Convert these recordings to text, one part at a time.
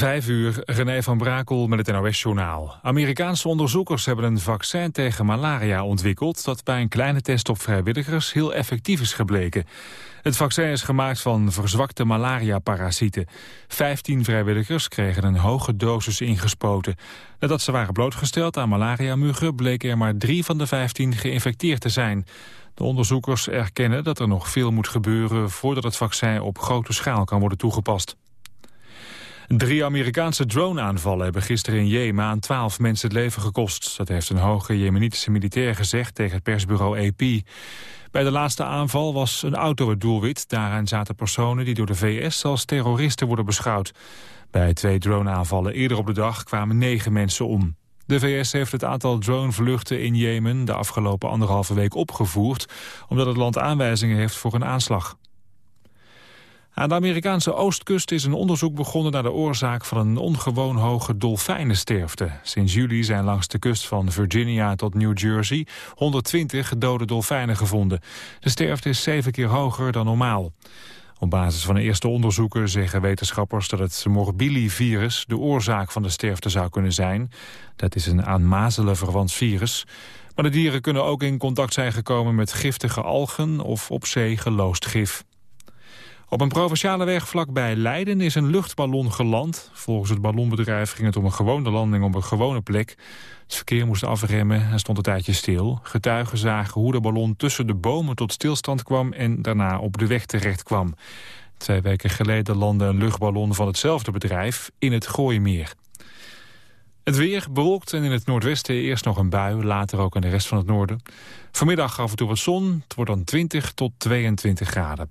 Vijf uur, René van Brakel met het NOS-journaal. Amerikaanse onderzoekers hebben een vaccin tegen malaria ontwikkeld... dat bij een kleine test op vrijwilligers heel effectief is gebleken. Het vaccin is gemaakt van verzwakte malaria-parasieten. Vijftien vrijwilligers kregen een hoge dosis ingespoten. Nadat ze waren blootgesteld aan malaria-muggen... bleken er maar drie van de vijftien geïnfecteerd te zijn. De onderzoekers erkennen dat er nog veel moet gebeuren... voordat het vaccin op grote schaal kan worden toegepast. Drie Amerikaanse drone-aanvallen hebben gisteren in Jemen aan twaalf mensen het leven gekost. Dat heeft een hoge jemenitische militair gezegd tegen het persbureau AP. Bij de laatste aanval was een auto het doelwit. Daaraan zaten personen die door de VS als terroristen worden beschouwd. Bij twee drone-aanvallen eerder op de dag kwamen negen mensen om. De VS heeft het aantal dronevluchten in Jemen de afgelopen anderhalve week opgevoerd... omdat het land aanwijzingen heeft voor een aanslag. Aan de Amerikaanse oostkust is een onderzoek begonnen naar de oorzaak van een ongewoon hoge dolfijnensterfte. Sinds juli zijn langs de kust van Virginia tot New Jersey 120 dode dolfijnen gevonden. De sterfte is zeven keer hoger dan normaal. Op basis van de eerste onderzoeken zeggen wetenschappers dat het morbillivirus de oorzaak van de sterfte zou kunnen zijn. Dat is een aan mazelen verwant virus. Maar de dieren kunnen ook in contact zijn gekomen met giftige algen of op zee geloosd gif. Op een provinciale weg vlakbij Leiden is een luchtballon geland. Volgens het ballonbedrijf ging het om een gewone landing op een gewone plek. Het verkeer moest afremmen en stond een tijdje stil. Getuigen zagen hoe de ballon tussen de bomen tot stilstand kwam... en daarna op de weg terecht kwam. Twee weken geleden landde een luchtballon van hetzelfde bedrijf in het Gooimeer. Het weer bewolkt en in het noordwesten eerst nog een bui, later ook in de rest van het noorden. Vanmiddag af en toe wat zon, het wordt dan 20 tot 22 graden.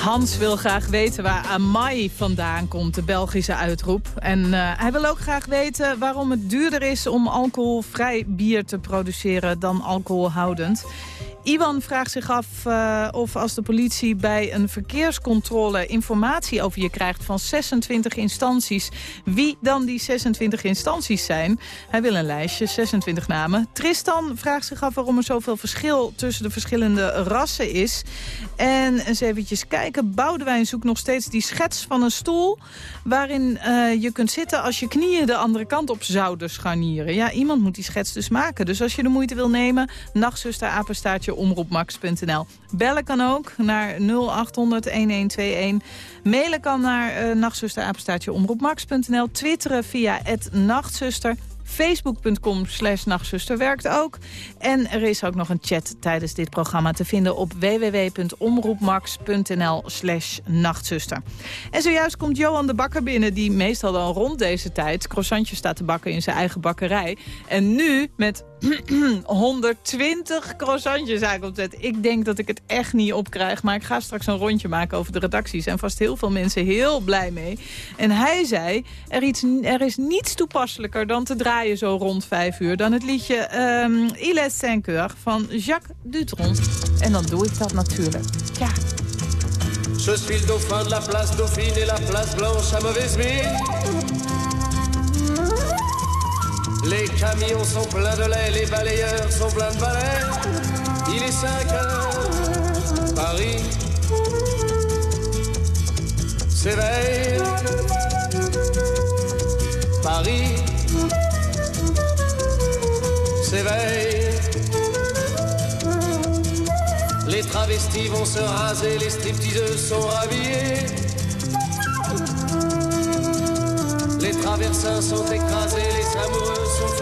Hans wil graag weten waar Amai vandaan komt, de Belgische uitroep. En uh, hij wil ook graag weten waarom het duurder is om alcoholvrij bier te produceren dan alcoholhoudend. Iwan vraagt zich af uh, of als de politie bij een verkeerscontrole informatie over je krijgt van 26 instanties, wie dan die 26 instanties zijn. Hij wil een lijstje, 26 namen. Tristan vraagt zich af waarom er zoveel verschil tussen de verschillende rassen is. En eens eventjes kijken, Boudewijn zoekt nog steeds die schets van een stoel waarin uh, je kunt zitten als je knieën de andere kant op zouden scharnieren. Ja, iemand moet die schets dus maken. Dus als je de moeite wil nemen, nachtzuster apenstaartje omroepmax.nl. Bellen kan ook naar 0800-1121. Mailen kan naar uh, nachtzuster, omroepmax.nl. Twitteren via het nachtzuster. Facebook.com slash nachtzuster werkt ook. En er is ook nog een chat tijdens dit programma te vinden op www.omroepmax.nl slash nachtzuster. En zojuist komt Johan de Bakker binnen, die meestal dan rond deze tijd croissantjes staat te bakken in zijn eigen bakkerij. En nu met 120 croissantjes eigenlijk opzet. Ik denk dat ik het echt niet opkrijg. Maar ik ga straks een rondje maken over de redacties. En vast heel veel mensen heel blij mee. En hij zei, er, iets, er is niets toepasselijker dan te draaien zo rond vijf uur... dan het liedje um, Il est cinq heures van Jacques Dutron. En dan doe ik dat natuurlijk. Ja. Je suis le dauphin de la place Dauphine et la place Blanche à mauvaise mine. Les camions sont pleins de lait, les balayeurs sont pleins de balais. Il est 5 heures, Paris s'éveille. Paris s'éveille. Les travestis vont se raser, les stripteaseuses sont rhabillées. Les traversins sont écrasés, les amoureux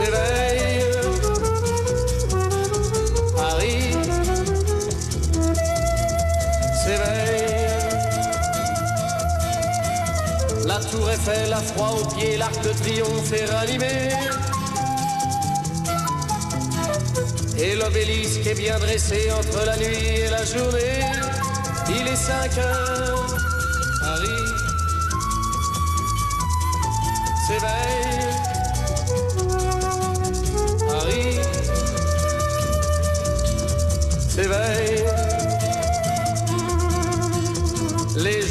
s'éveille. Paris s'éveille. La tour Eiffel, la froid aux pieds, l'arc de triomphe est ranimé. Et l'obélisque est bien dressé entre la nuit et la journée. Il est 5 heures,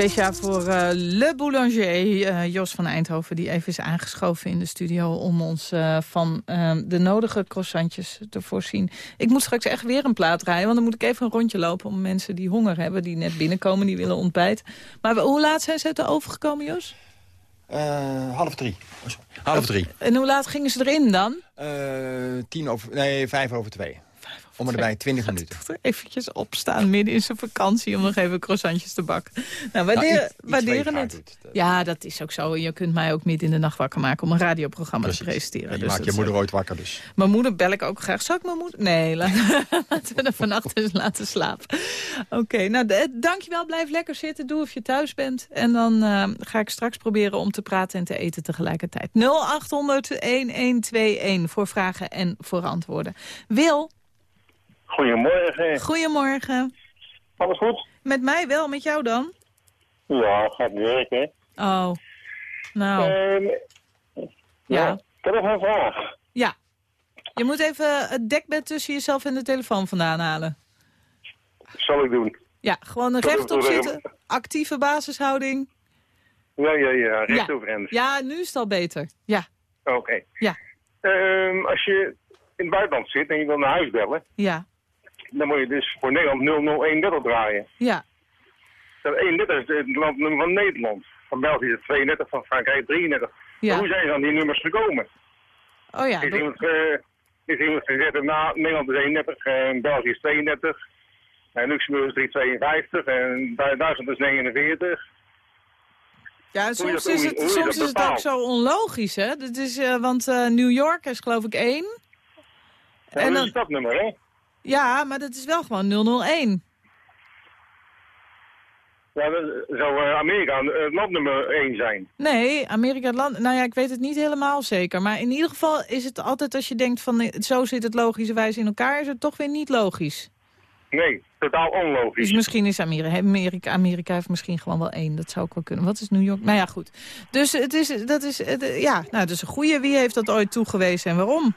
Speciaal voor eh, Le Boulanger, eh, Jos van Eindhoven... die even is aangeschoven in de studio om ons eh, van de nodige croissantjes te voorzien. Ik moet straks echt weer een plaat draaien, want dan moet ik even een rondje lopen... om mensen die honger hebben, die net binnenkomen, die willen ontbijten. Maar hoe laat zijn ze de overgekomen, Jos? half drie. Half drie. En hoe laat gingen ze erin dan? tien over, nee, vijf over twee. Om erbij 20 minuten. Eventjes opstaan midden in zijn vakantie om nog even croissantjes te bakken. Nou, nou, iets, waarderen het. Doet, Ja, dat is ook zo. Je kunt mij ook midden in de nacht wakker maken om een radioprogramma Precies. te presenteren. Ja, je Dus maakt je moeder ooit wakker dus. Mijn moeder bel ik ook graag. Zal ik mijn moeder... Nee, laten we er vannacht eens laten slapen. Oké, nou d- dankjewel. Blijf lekker zitten. Doe of je thuis bent. En dan eh, ga ik straks proberen om te praten en te eten tegelijkertijd. 0800-1121 voor vragen en voor antwoorden. Wil, Goedemorgen. goedemorgen. Alles goed? Met mij wel, met jou dan? Ja, gaat werken. Oh, nou, Ehm, ja. Ik heb nog een vraag. Ja. Je moet even het dekbed tussen jezelf en de telefoon vandaan halen. Zal ik doen. Ja, gewoon rechtop zitten. Actieve basishouding. Ja, ja, ja. Recht Ja. overeind. Ja, nu is het al beter. Ja, Oké. ja, Ehm, als je in het buitenland zit en je wil naar huis bellen, ja, dan moet je dus voor Nederland 0031 draaien. ja. Dat 31 is het landnummer van Nederland. Van België is het 32, van Frankrijk 33. Ja. Hoe zijn ze aan die nummers gekomen? Oh ja, Is iemand, eh, is iemand gezegd, nou, Nederland is 31, en België is 32, en Luxemburg is 352, en Du- Duitsland is 49. ja soms is het, soms is het ook zo onlogisch, hè? Dat is, eh, want eh, New York is geloof ik één. Ja, En dat is dat nummer, hè? Ja, maar dat is wel gewoon 001. Ja, zou eh, Amerika eh, het land nummer 1 zijn. Nee, Amerika het land... Nou ja, ik weet het niet helemaal zeker. Maar in ieder geval is het altijd als je denkt van... eh, zo zit het logischerwijs in elkaar, is het toch weer niet logisch. Nee, totaal Dus onlogisch. misschien is Amerika, Amerika... Amerika heeft misschien gewoon wel één. Dat zou ook wel kunnen. Wat is New York? Nou ja, goed. Dus het is, dat is, het- ja, nou, dat is een goeie. Wie heeft dat ooit toegewezen en waarom?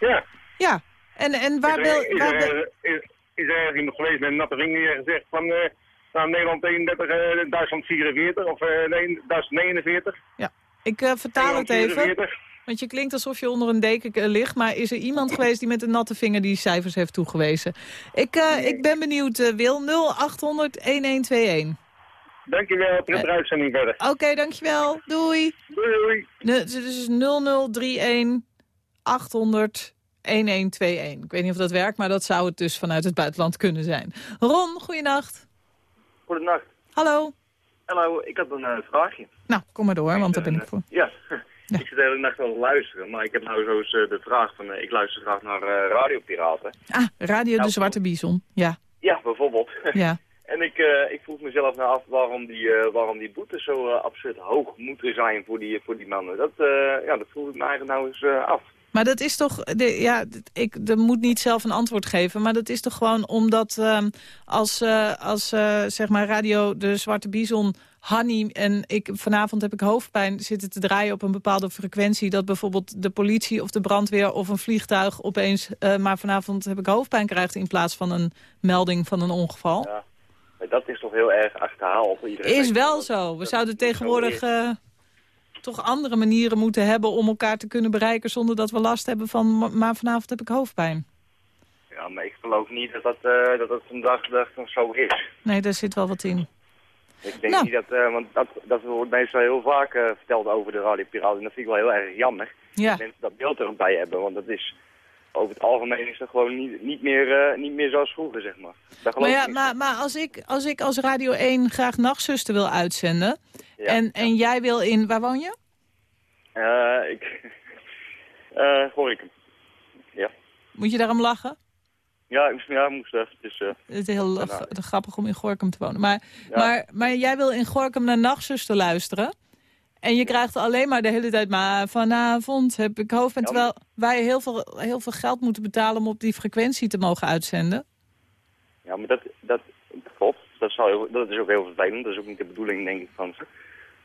Ja. Ja. En, en waar is, wil... er, is, Waar er, is, is er iemand geweest met een natte vinger die gezegd van... eh nou, Nederland 31, eh, Duitsland 44 of eh, nee, Duitsland 49. ja. Ik eh, vertaal het even. 44. Want je klinkt alsof je onder een deken eh, ligt. Maar is er iemand geweest die met een natte vinger die cijfers heeft toegewezen? Ik, eh, ik ben benieuwd, eh, Wil. 0800 1121. Dankjewel, terug de uitzending verder. Oké, dankjewel. Doei. Doei, doei. Is 0031 800 1121. Ik weet niet of dat werkt, maar dat zou het dus vanuit het buitenland kunnen zijn. Ron, goeienacht. Goedenacht. Hallo. Hallo, ik had een eh, vraagje. Nou, kom maar door, want daar ben ik voor. Ja. Ja. ik zit de hele nacht wel te luisteren, maar ik heb nou zo eens eh, de vraag van, eh, ik luister graag naar eh, radiopiraten. Ah, Radio de Nou, Zwarte Bison. Ja, Ja, bijvoorbeeld. ja. en ik, eh, ik vroeg mezelf nou af waarom die, eh, waarom die boetes zo eh, absurd hoog moeten zijn voor die, voor die mannen. Dat, eh, ja, dat vroeg ik me eigenlijk nou eens eh, af. Maar dat is toch, de, ja, ik er moet niet zelf een antwoord geven... maar dat is toch gewoon omdat ehm, als, uh, als uh, zeg maar radio de Zwarte Bison... Hanny en ik, vanavond heb ik hoofdpijn zitten te draaien op een bepaalde frequentie... dat bijvoorbeeld de politie of de brandweer of een vliegtuig opeens... Uh, maar vanavond heb ik hoofdpijn krijgt in plaats van een melding van een ongeval. Ja, maar dat is toch heel erg achterhaald iedereen. Is wel zo. We zouden tegenwoordig toch andere manieren moeten hebben om elkaar te kunnen bereiken... zonder dat we last hebben van, maar vanavond heb ik hoofdpijn. Ja, maar ik geloof niet dat dat, uh, dat, dat vandaag de dag nog zo is. Nee, daar zit wel wat in. Ik denk nou. niet dat, uh, want dat, dat wordt meestal heel vaak uh, verteld over de radiopiraten. En dat vind ik wel heel erg jammer. Ja. Dat mensen dat beeld erbij hebben, want dat is... Over het algemeen is dat gewoon niet, niet, meer, uh, niet meer zoals vroeger, zeg maar. maar ja, maar, maar als, ik, als ik als Radio 1 graag Nachtzuster wil uitzenden... Ja. En, en jij wil in... Waar woon je? Uh, ik... Uh, Gorinchem. Ja. Moet je daarom lachen? Ja, ik ja, moest. Dus, uh, het is heel grappig om in Gorkum te wonen. Maar, ja. maar, maar jij wil in Gorkum naar Nachtzuster luisteren... En je krijgt alleen maar de hele tijd, maar vanavond heb ik hoofd. En ja, terwijl wij heel veel, heel veel geld moeten betalen om op die frequentie te mogen uitzenden. Ja, maar dat, dat klopt. Dat, zou, dat is ook heel vervelend. Dat is ook niet de bedoeling, denk ik, van ze.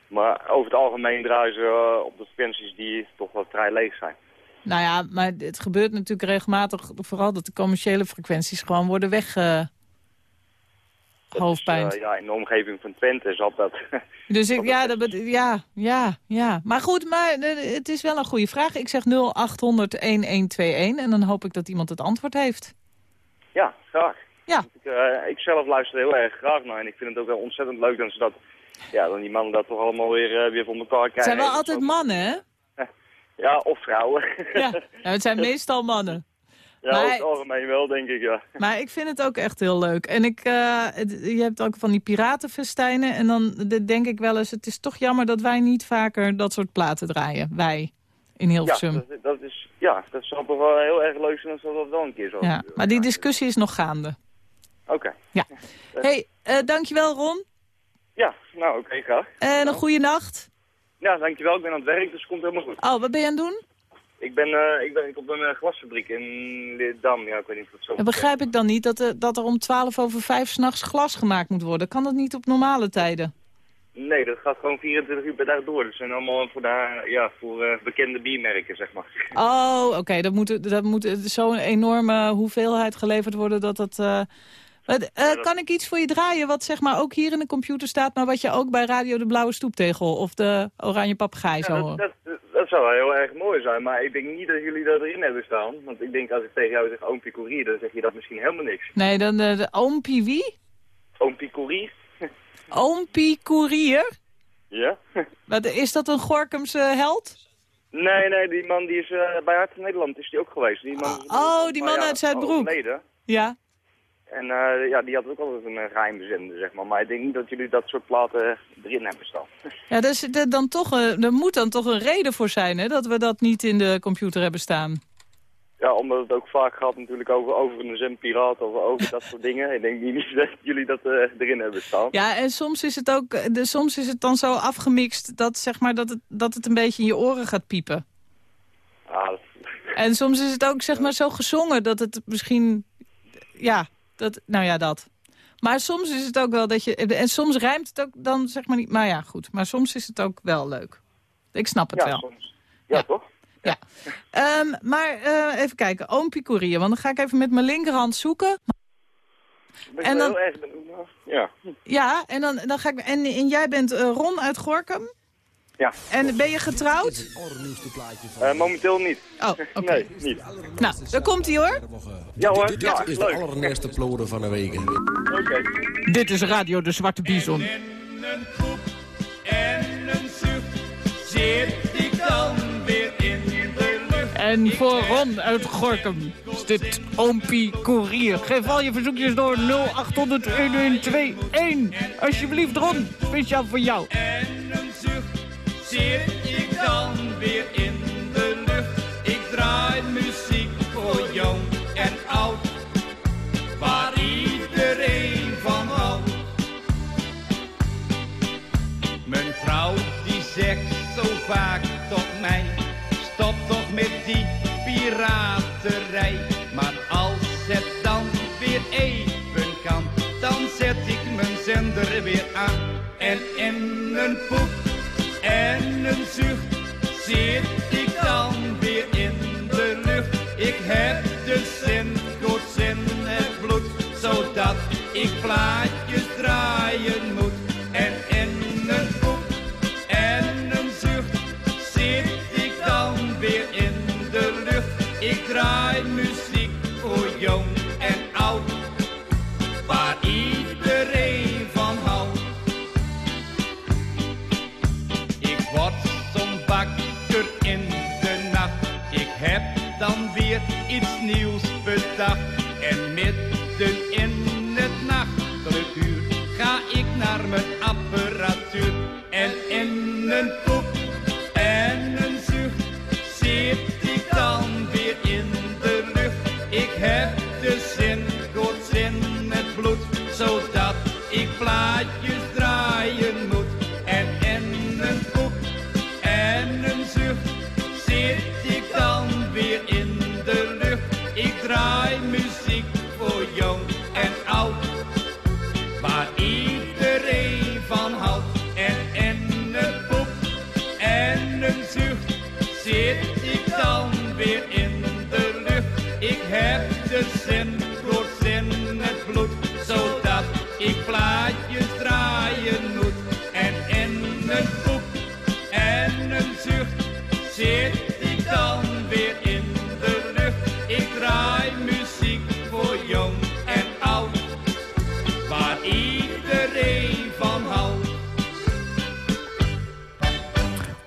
Maar over het algemeen draaien ze uh, op de frequenties die toch wel vrij leeg zijn. Nou ja, maar het gebeurt natuurlijk regelmatig, vooral dat de commerciële frequenties gewoon worden weg... Hoofdpijn. Is, uh, ja, in de omgeving van Twente zat dat. Dus ik, ja, dat, ja, ja, ja. Maar goed, maar het is wel een goede vraag. Ik zeg 0800-1121 en dan hoop ik dat iemand het antwoord heeft. Ja, graag. Ja. Ik, uh, ik zelf luister heel erg graag naar en ik vind het ook wel ontzettend leuk dat ze dat... Ja, dan die mannen dat toch allemaal weer, weer voor elkaar krijgen. Het zijn wel altijd mannen, hè? Ja, of vrouwen. Ja, nou, het zijn meestal mannen. Ja, maar, over het algemeen wel, denk ik, ja. Maar ik vind het ook echt heel leuk. En ik, uh, je hebt ook van die piratenfestijnen. En dan denk ik wel eens, het is toch jammer dat wij niet vaker dat soort platen draaien. Wij, in Hilversum. Ja, dat, dat is, ja, dat zou toch wel heel erg leuk zijn als dat wel een keer zo Ja, maar die discussie is nog gaande. Oké. Okay. Ja. hey, uh, dankjewel Ron. Ja, nou oké, okay, graag. En een goede nacht. Ja, dankjewel. Ik ben aan het werk, dus het komt helemaal goed. Oh, wat ben je aan het doen? Ik ben, uh, ik ben op een uh, glasfabriek in Leerdam. Ja, ik weet niet of het zo Dat begrijp ik dan niet, dat, er, dat er om 12 over 5 s'nachts glas gemaakt moet worden. Kan dat niet op normale tijden? Nee, dat gaat gewoon 24 uur per dag door. Dat zijn allemaal voor, de, ja, voor uh, bekende biermerken, zeg maar. Oh, oké. Okay. Dat moet, dat moet zo'n enorme hoeveelheid geleverd worden dat dat... Uh, kan ik iets voor je draaien wat zeg maar ook hier in de computer staat... maar wat je ook bij Radio de Blauwe Stoeptegel of de Oranje Papegaai ja, zou horen? Dat, dat, dat, zou wel heel erg mooi zijn, maar ik denk niet dat jullie dat erin hebben staan. Want ik denk als ik tegen jou zeg oompie Courier, dan zeg je dat misschien helemaal niks. Nee, dan de, de oompie wie? Oompie Courier. oompie Courier? Ja. Wat, is dat een Gorkumse held? Nee, nee, die man die is uh, bij Hart van Nederland is die ook geweest. Die man oh, die man uit Zuidbroek. Ja. En uh, ja, die had ook altijd een uh, geheime zeg maar. Maar ik denk niet dat jullie dat soort platen erin hebben staan. Ja, dus dan toch, uh, er moet dan toch een reden voor zijn, hè? Dat we dat niet in de computer hebben staan. Ja, omdat het ook vaak gaat natuurlijk over, over een zendpiraat of over dat soort dingen. Ik denk niet dat jullie dat erin hebben staan. Ja, en soms is het ook, de, soms is het dan zo afgemixt dat, zeg maar, dat, het, dat het een beetje in je oren gaat piepen. Ah, dat... En soms is het ook zeg maar zo gezongen dat het misschien, ja, dat, nou ja, dat. Maar soms is het ook wel dat je... En soms rijmt het ook dan zeg maar niet... Maar ja, goed. Maar soms is het ook wel leuk. Ik snap het ja, wel. Soms. Ja, ja. toch? Ja. ja. Um, maar uh, even kijken. Oom Picourier. Want dan ga ik even met mijn linkerhand zoeken. en dan, erg, ja. Ja, en dan, dan ga ik... En, en jij bent uh, Ron uit Gorkum? Ja. En ben je getrouwd? Uh, momenteel niet. Oh, oké. Okay. Nee, niet. Nou, daar komt hij hoor. Ja hoor, Dit, ja, is leuk. de allereerste ploder van de week. Oké. Okay. Dit is Radio de Zwarte Bison. En een groep en een zucht zit ik dan weer in de lucht. En voor Ron uit Gorkum is dit Oompie Courier. Geef al je verzoekjes door 0800 1121. Alsjeblieft Ron, speciaal voor jou. En een zit ik dan weer in de lucht. Ik draai muziek voor jong en oud, waar iedereen van houdt. Mijn vrouw die zegt zo vaak tot mij, stop toch met die piraterij. Maar als het dan weer even kan, dan zet ik mijn zender weer aan. En in een poep en een zucht iets nieuws bedacht. En midden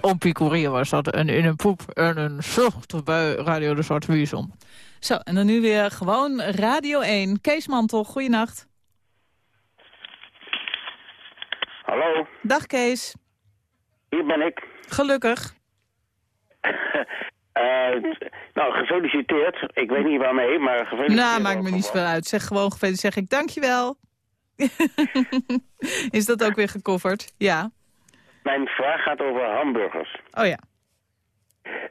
Ompie Courier was dat. En in een poep en een zucht bij Radio de Zwarte Wiesom. Zo, en dan nu weer gewoon Radio 1. Kees Mantel, goeienacht. Hallo, Dag Kees. hier ben ik. Gelukkig. Eh, nou, gefeliciteerd. Ik weet niet waarmee, maar gefeliciteerd. Nou, maakt me niet veel uit. Zeg gewoon gefeliciteerd. Zeg ik dankjewel. Is dat ook weer gecoverd? Ja. Mijn vraag gaat over hamburgers. Oh ja.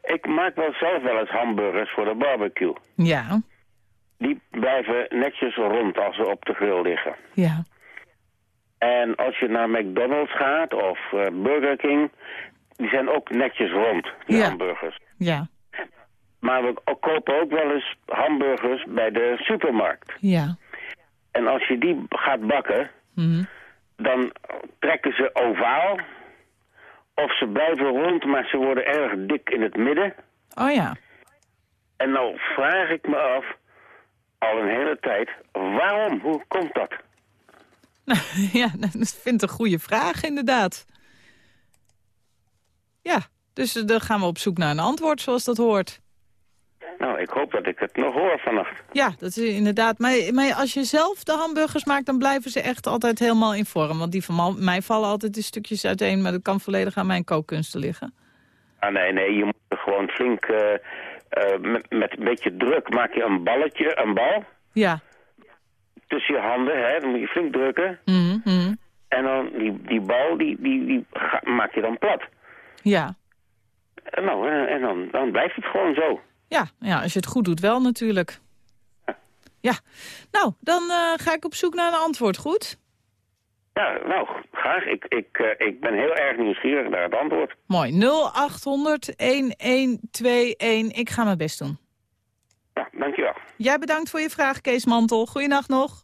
Ik maak wel zelf wel eens hamburgers voor de barbecue. Ja. Die blijven netjes rond als ze op de grill liggen. Ja. En als je naar McDonald's gaat of eh, Burger King, die zijn ook netjes rond, die Ja. hamburgers. Ja. Maar we kopen ook wel eens hamburgers bij de supermarkt. Ja. En als je die gaat bakken, Mhm. dan trekken ze ovaal. Of ze blijven rond, maar ze worden erg dik in het midden. Oh ja. En nou vraag ik me af, al een hele tijd, waarom? Hoe komt dat? ja, dat vind ik een goede vraag inderdaad. Ja, dus eh, dan gaan we op zoek naar een antwoord zoals dat hoort. Nou, ik hoop dat ik het nog hoor vannacht. Ja, dat is inderdaad. Maar, maar als je zelf de hamburgers maakt, dan blijven ze echt altijd helemaal in vorm. Want die van mij vallen altijd in stukjes uiteen, maar dat kan volledig aan mijn kookkunsten liggen. Ah, nee, nee, je moet er gewoon flink, eh, eh, met, met een beetje druk maak je een balletje, een bal, Ja. tussen je handen, hè. Dan moet je flink drukken. Mhm, mhm. En dan die, die bal, die, die, die ga- maak je dan plat. Ja. En, nou, en, en dan, dan blijft het gewoon zo. Ja, ja, als je het goed doet wel natuurlijk. Ja, nou, dan eh, ga ik op zoek naar een antwoord, goed? Ja, nou, graag. Ik, ik, eh, ik ben heel erg nieuwsgierig naar het antwoord. Mooi, 0800-1121. Ik ga mijn best doen. Ja, dankjewel. Jij bedankt voor je vraag, Kees Mantel. Goeienacht nog.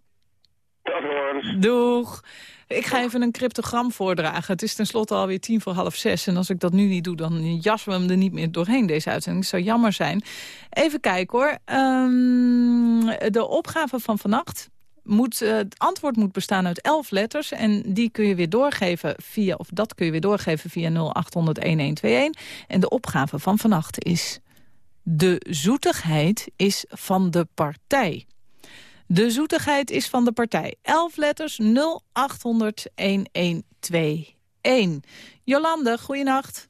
Tot horens. Doeg. Ik ga even een cryptogram voordragen. Het is tenslotte alweer tien voor half zes. En als ik dat nu niet doe, dan jassen we hem er niet meer doorheen, deze uitzending. Dat zou jammer zijn. Even kijken hoor. Ehm, de opgave van vannacht... Moet, eh, het antwoord moet bestaan uit elf letters. En die kun je weer doorgeven via, of dat kun je weer doorgeven via 0800-1121. En de opgave van vannacht is... De zoetigheid is van de partij. De zoetigheid is van de partij. 11 letters 0800 1121. Jolande, goeienacht.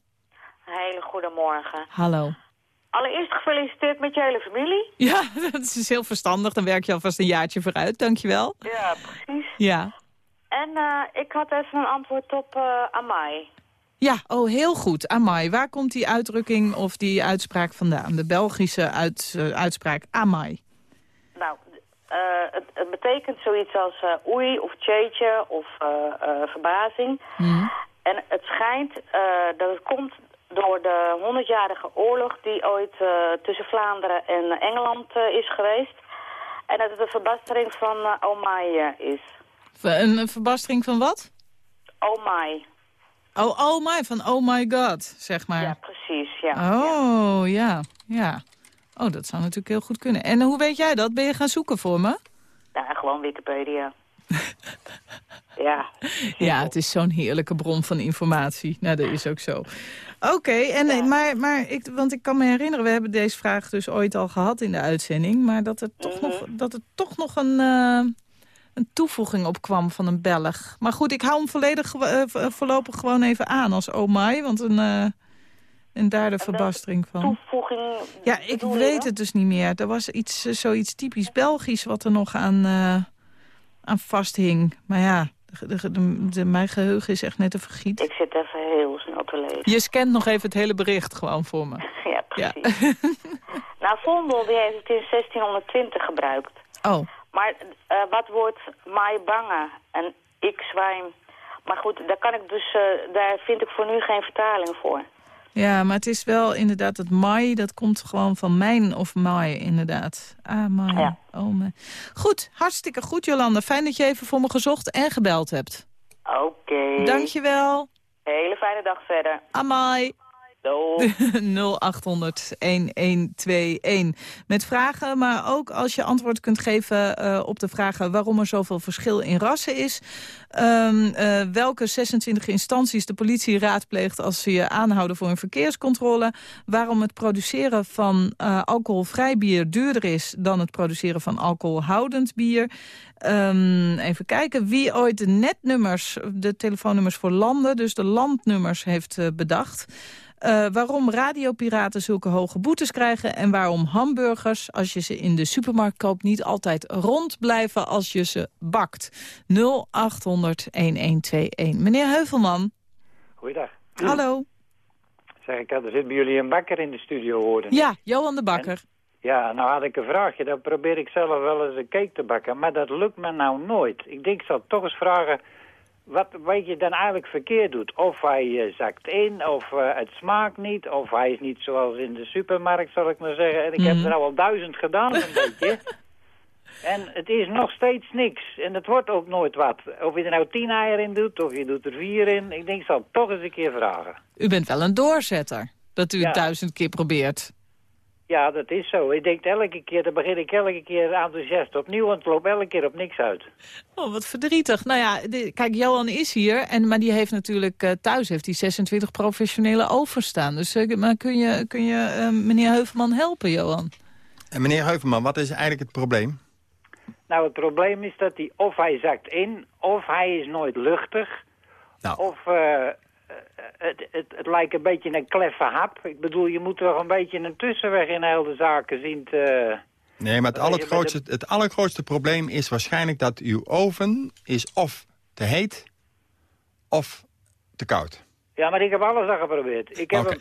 Hele goedemorgen. Hallo. Allereerst gefeliciteerd met je hele familie. Ja, dat is heel verstandig. Dan werk je alvast een jaartje vooruit. Dankjewel. Ja, precies. Ja. En eh, ik had even een antwoord op eh Amai. Ja, oh, heel goed. Amai. Waar komt die uitdrukking of die uitspraak vandaan? De Belgische uit, eh, uitspraak Amai. Eh, het, het betekent zoiets als eh, oei of tjeetje of eh, verbazing. En het schijnt dat het komt door de 100-jarige oorlog die ooit tussen Vlaanderen en Engeland is geweest. En dat het een verbastering van uh, oh my is. Een, een verbastering van wat? Oh my. Oh, oh my, van oh my god, zeg maar. Ja, precies, ja. Oh, ja, ja. Oh, dat zou natuurlijk heel goed kunnen. En hoe weet jij dat? Ben je gaan zoeken voor me? Ja, gewoon Wikipedia. ja. Ja, het is zo'n heerlijke bron van informatie. Nou, dat is ook zo. Oké, en maar, maar ik, want ik kan me herinneren, we hebben deze vraag dus ooit al gehad in de uitzending, maar dat er toch nog, dat er toch nog een, eh, een toevoeging op kwam van een Belg. Maar goed, ik hou hem volledig eh, vo- voorlopig gewoon even aan als oh my, want een, eh een daar de verbastering van. Toevoeging. Ja, ik weet het dus niet meer. Er was iets, eh, zoiets typisch Belgisch wat er nog aan, eh, aan vasthing. Maar ja, de, de, de- de- mijn geheugen is echt net een vergiet. Ik zit even heel snel te lezen. Je scant nog even het hele bericht gewoon voor me. Ja, precies. nou, Vondel die heeft het in 1620 gebruikt. Oh, Maar eh, wat wordt mij bange en ik zwijm. Maar goed, daar, kan ik dus, eh, daar vind ik voor nu geen vertaling voor. Ja, maar het is wel inderdaad het mai, dat komt gewoon van mijn of mai inderdaad. Ah, mai. Oh, mijn. Goed, hartstikke goed Jolanda. Fijn dat je even voor me gezocht en gebeld hebt. Oké. Dankjewel. Hele fijne dag verder. Amai. Doei. 0800-1121. Met vragen, maar ook als je antwoord kunt geven eh, op de vragen... waarom er zoveel verschil in rassen is. Ehm, eh, welke 26 instanties de politie raadpleegt... als ze je aanhouden voor een verkeerscontrole. Waarom het produceren van eh, alcoholvrij bier duurder is... dan het produceren van alcoholhoudend bier. Ehm, even kijken wie ooit de netnummers, de telefoonnummers voor landen... dus de landnummers heeft bedacht... Eh, waarom radiopiraten zulke hoge boetes krijgen... en waarom hamburgers, als je ze in de supermarkt koopt... niet altijd rond blijven als je ze bakt. 0800-1121. Meneer Heuvelman, Goeiedag. hallo. Zeg ik, had, er zit bij jullie een bakker in de studio horen. Ja, Johan de Bakker. Ja, nou had ik een vraagje. Dan probeer ik zelf wel eens een cake te bakken. Maar dat lukt me nou nooit. Ik denk, ik zal toch eens vragen wat, wat je dan eigenlijk verkeerd doet. Of hij eh, zakt in, of eh, het smaakt niet, of hij is niet zoals in de supermarkt, zal ik maar zeggen. En ik heb Mhm. er nou al duizend gedaan, een beetje. En het is nog steeds niks. En het wordt ook nooit wat. Of je er nou tien eieren in doet, of je doet er vier in. Ik denk, ik zal het toch eens een keer vragen. U bent wel een doorzetter, dat u Ja. het duizend keer probeert. Ja, dat is zo. Ik denk elke keer, dan begin ik elke keer enthousiast opnieuw, want het loopt elke keer op niks uit. Oh, wat verdrietig. Nou ja, de- kijk, Johan is hier, en, maar die heeft natuurlijk eh, thuis heeft die 26 professionele ovens staan. Dus eh, maar kun je, kun je eh, meneer Heuvelman helpen, Johan? En meneer Heuvelman, wat is eigenlijk het probleem? Nou, het probleem is dat hij of hij zakt in, of hij is nooit luchtig, Nou. of het, het, het lijkt een beetje een kleffe hap. Ik bedoel, je moet toch een beetje een tussenweg in heel de zaken zien te... Nee, maar het, met allergrootste, het allergrootste probleem is waarschijnlijk dat uw oven is of te heet of te koud. Ja, maar ik heb alles al geprobeerd. Ik heb Oké.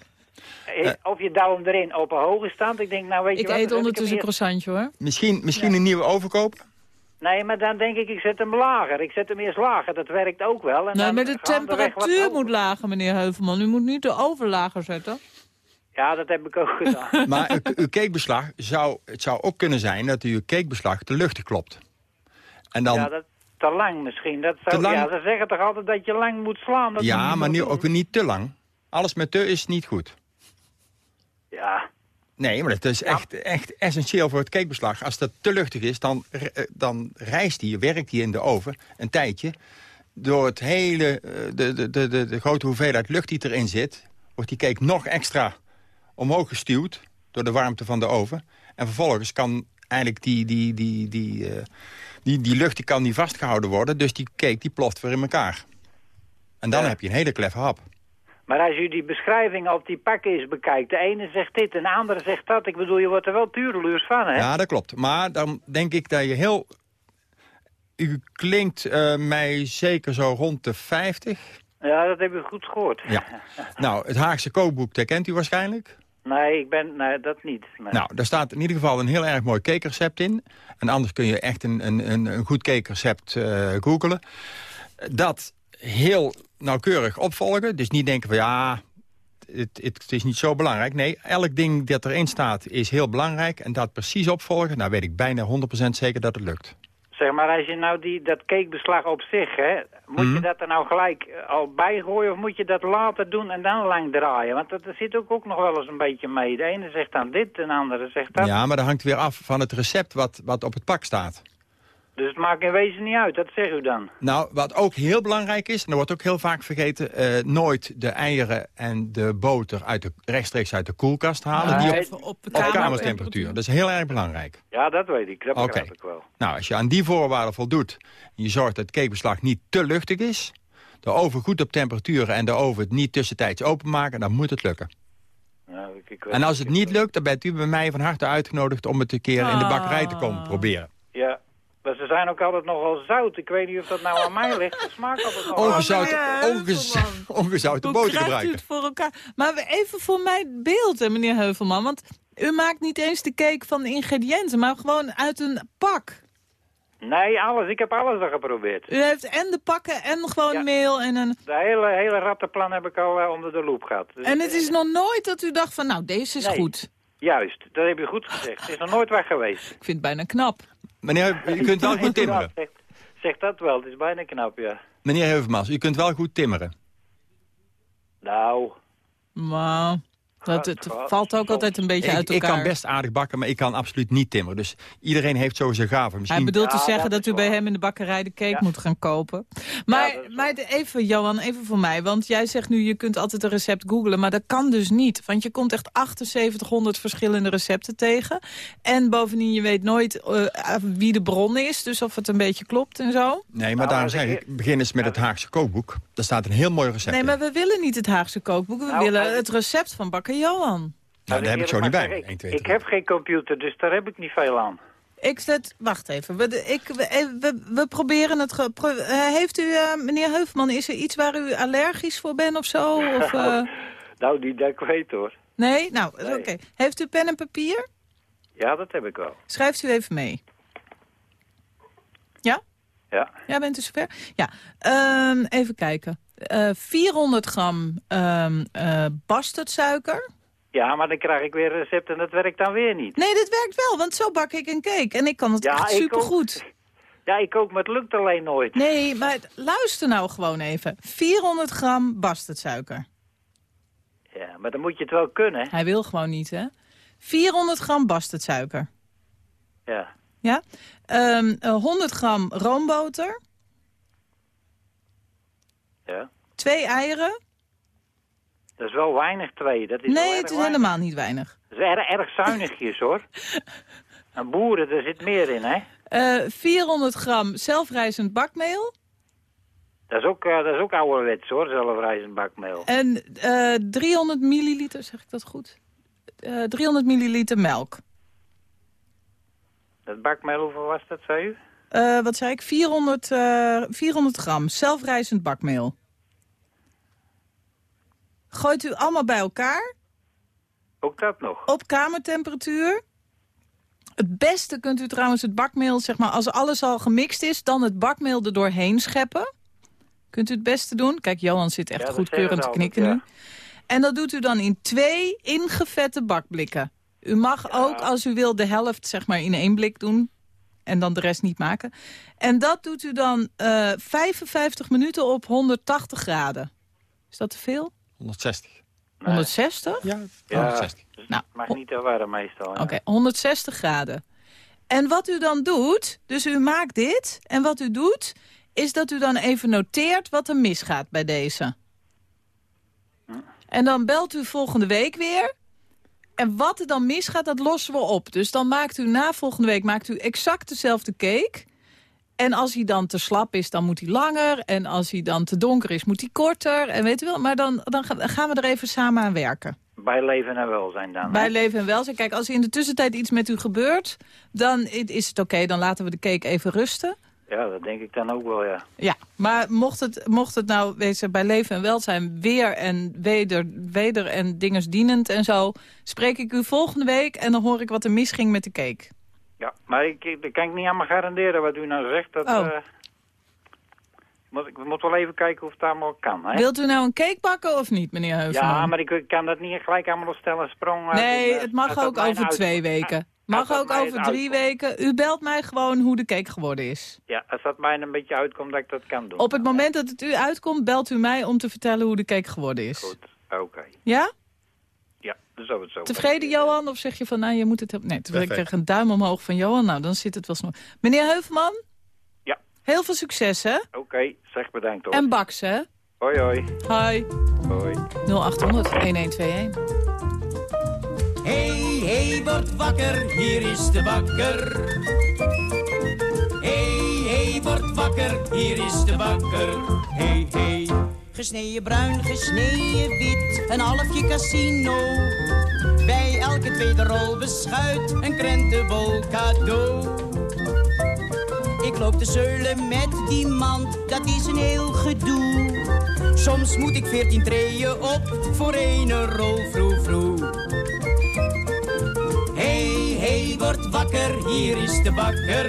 hem, eh, of je hem erin op een hoge stand. Ik denk, nou weet je Ik wat... eet dan heb ondertussen een croissantje, hoor. Misschien, misschien een nieuwe oven kopen? Nee, maar dan denk ik, ik zet hem lager. Ik zet hem eerst lager, dat werkt ook wel. En Nee, dan maar de temperatuur moet lager, meneer Heuvelman. U moet niet de oven lager zetten. Ja, dat heb ik ook gedaan. Maar uw, uw cakebeslag zou, het zou ook kunnen zijn dat uw cakebeslag te luchtig klopt. En dan, Ja, ja, dat te lang misschien. Dat zou, Te lang? Ja, ze zeggen toch altijd dat je lang moet slaan. Dat moet je maar niet ook weer niet te lang. Alles met te is niet goed. Ja, Nee, maar het is echt, echt essentieel voor het cakebeslag. Als dat te luchtig is, dan, eh, dan rijst die, werkt die in de oven een tijdje. Door het hele, eh, de, de, de, de, grote hoeveelheid lucht die erin zit... wordt die cake nog extra omhoog gestuwd door de warmte van de oven. En vervolgens kan eigenlijk die, die, die, die, eh, die, die lucht die kan niet vastgehouden worden. Dus die cake die ploft weer in elkaar. En dan Ja. heb je een hele kleffe hap. Maar als u die beschrijving op die pakken bekijkt... de ene zegt dit en de andere zegt dat. Ik bedoel, je wordt er wel tureluurs van, hè? Ja, dat klopt. Maar dan denk ik dat je heel... U klinkt eh, mij zeker zo rond de 50. Ja, dat heb ik goed gehoord. Ja. Nou, het Haagse kookboek, dat kent u waarschijnlijk. Nee, ik ben, nee, dat niet. Nee. Nou, daar staat in ieder geval een heel erg mooi cakerecept in. En anders kun je echt een, een, een, een goed cakerecept uh, googelen. Dat heel nauwkeurig opvolgen. Dus niet denken van ja, het, het, is niet zo belangrijk. Nee, elk ding dat erin staat is heel belangrijk. En dat precies opvolgen, nou weet ik bijna 100% zeker dat het lukt. Zeg maar, als je nou die, dat cakebeslag op zich, hè, moet je Mhm. dat er nou gelijk eh, al bij gooien of moet je dat later doen en dan lang draaien? Want dat, er zit ook, ook nog wel eens een beetje mee. De ene zegt dan dit, de andere zegt dat. Ja, maar dat hangt weer af van het recept wat, wat op het pak staat. Dus het maakt in wezen niet uit, dat zegt u dan. Nou, wat ook heel belangrijk is, en dat wordt ook heel vaak vergeten... eh, nooit de eieren en de boter uit de, rechtstreeks uit de koelkast halen. die op, op, op kamer- kamertemperatuur. Dat is heel erg belangrijk. Ja, dat weet ik, dat Oké. begrijp ik wel. Nou, als je aan die voorwaarden voldoet... en je zorgt dat het cakebeslag niet te luchtig is... de oven goed op temperatuur en de oven het niet tussentijds openmaken... dan moet het lukken. Nou, ik, En als het niet lukt, dan bent u bij mij van harte uitgenodigd... om het een keer in de bakkerij te komen proberen. Ja, maar ze zijn ook altijd nogal zout. Ik weet niet of dat nou aan mij ligt. Het smaakt altijd nog Ongezouten, meneer ongezo- Heuvelman. ongezouten boter gebruiken. het voor elkaar? Maar even voor mij het beeld, hè, meneer Heuvelman. Want u maakt niet eens de cake van de ingrediënten, maar gewoon uit een pak. Nee, alles. Ik heb alles al geprobeerd. U heeft en de pakken en gewoon meel en een... De hele, hele rattenplan heb ik al eh, onder de loep gehad. Dus- En het is nog nooit dat u dacht van, nou, deze is Nee. goed. Juist, dat heb je goed gezegd. Het is nog nooit weg geweest. Ik vind het bijna knap. Meneer, u kunt wel goed timmeren. Zeg, zeg dat wel, het is bijna knap, ja. Meneer Heuvelmans, u kunt wel goed timmeren. Nou, Maar dat, het Gaat- valt ook altijd een beetje Ik, uit ik elkaar. kan best aardig bakken, maar ik kan absoluut niet timmeren. Dus iedereen heeft zo zijn gaven. Hij Misschien... bedoelt te Ja, zeggen dat u bij hem in de bakkerij de cake moet gaan kopen. Maar, maar even, Johan, even voor mij. Want jij zegt nu, je kunt altijd een recept googlen. Maar dat kan dus niet. Want je komt echt 7800 verschillende recepten tegen. En bovendien, je weet nooit eh, wie de bron is. Dus of het een beetje klopt en zo. Nee, maar Nou, daarom ik zeg ik, begin eens met het Haagse kookboek. Daar staat een heel mooi recept Nee, in. maar we willen niet het Haagse kookboek. We Nou, willen ik- het recept van bakker Johan. Nou, daar heb ik zo niet bij. me. 1, 2, Ik 3. heb geen computer, dus daar heb ik niet veel aan. Ik zet, wacht even. We, ik, we, eh, we, we proberen het. ge- pro- eh, heeft u, eh, meneer Heuvelman, is er iets waar u allergisch voor bent of zo? Of, eh, Nou, die dat ik weet hoor. nee? Nou, Nee. oké. Heeft u pen en papier? Ja, dat heb ik wel. Schrijft u even mee. Ja? Ja. Ja, bent u zover? Ja. Ehm, even kijken. Eh 400 gram ehm eh bastardsuiker. Ja, maar dan krijg ik weer een recept en dat werkt dan weer niet. Nee, dit werkt wel, want zo bak ik een cake. En ik kan het Ja, echt supergoed. Ja, ik ook, maar het lukt alleen nooit. Nee, maar luister nou gewoon even. 400 gram bastardsuiker. Ja, maar dan moet je het wel kunnen. Hij wil gewoon niet, hè? 400 gram bastardsuiker. Ja. Ja? Ehm, eh, 100 gram roomboter. Ja. Twee eieren. Dat is wel weinig twee. Dat is Nee, het is weinig. helemaal niet weinig. Dat is erg, erg zuinigjes hoor. En boeren, daar zit meer in, hè? Eh 400 gram zelfrijzend bakmeel. Dat is ook, eh, dat is ook ouderwets hoor, zelfrijzend bakmeel. En eh 300 milliliter, zeg ik dat goed? Eh 300 milliliter melk. Dat bakmeel, hoeveel was dat, zei u? Eh, wat zei ik? 400, eh 400 gram zelfrijzend bakmeel. Gooit u allemaal bij elkaar. Ook dat nog. Op kamertemperatuur. Het beste kunt u trouwens het bakmeel, zeg maar, als alles al gemixt is... dan het bakmeel er doorheen scheppen. Kunt u het beste doen. Kijk, Johan zit echt Ja, goedkeurend te knikken nu. En dat doet u dan in twee ingevette bakblikken. U mag ook, als u wil, de helft zeg maar in één blik doen. En dan de rest niet maken. En dat doet u dan eh 55 minuten op 180 graden. Is dat te veel? 160. 160? Ja, Ja, 160. Nou, mag niet te warm meestal. ja. Oké, 160 graden. En wat u dan doet, dus u maakt dit... en wat u doet, is dat u dan even noteert wat er misgaat bij deze. En dan belt u volgende week weer... En wat er dan misgaat, dat lossen we op. Dus dan maakt u na volgende week maakt u exact dezelfde cake. En als hij dan te slap is, dan moet hij langer. En als hij dan te donker is, moet hij korter. En weet u wel, maar dan, dan ga- gaan we er even samen aan werken. Bij leven en welzijn dan. Bij leven en welzijn. Kijk, als er in de tussentijd iets met u gebeurt, dan is het oké. dan laten we de cake even rusten. Ja, dat denk ik dan ook wel, ja. Ja, maar mocht het, mocht het nou wezen bij leven en welzijn weer en weder, weder en dingesdienend en zo... spreek ik u volgende week en dan hoor ik wat er misging met de cake. Ja, maar ik, dat kan ik niet aan me garanderen wat u nou zegt. Dat, Oh. eh, moet, ik moet wel even kijken of het allemaal kan, hè? Wilt u nou een cake bakken of niet, meneer Heuvelman? Ja, maar ik, ik kan dat niet gelijk allemaal stellen sprong. Nee, uit- het mag uit ook over uit- twee weken. Mag ook over drie weken. U belt mij gewoon hoe de cake geworden is. Ja, als dat mij een beetje uitkomt dat ik dat kan doen. Op het moment dat het u uitkomt, belt u mij om te vertellen hoe de cake geworden is. Oké. Ja? Ja, dan zou het zo. Tevreden, Johan? Of zeg je van, nou, je moet het... hebben? Nee, ik krijg een duim omhoog van Johan. Nou, dan zit het wel snor. Meneer Heuvelman? Ja. Heel veel succes, hè? Oké, zeg bedankt hoor. En baks, hè? Hoi, hoi. Hoi. Hoi. 0800 1121. Hey, hey, word wakker, hier is de bakker. Hey, hey, word wakker, hier is de bakker. Hey, hey. Gesneden bruin, gesneden wit, een halfje casino. Bij elke tweede rol beschuit, een krentenbol cadeau. Ik loop te zeulen met die mand, dat is een heel gedoe. Soms moet ik veertien treden op voor ene rol vroeg vroeg. Hey, word wakker, hier is de bakker.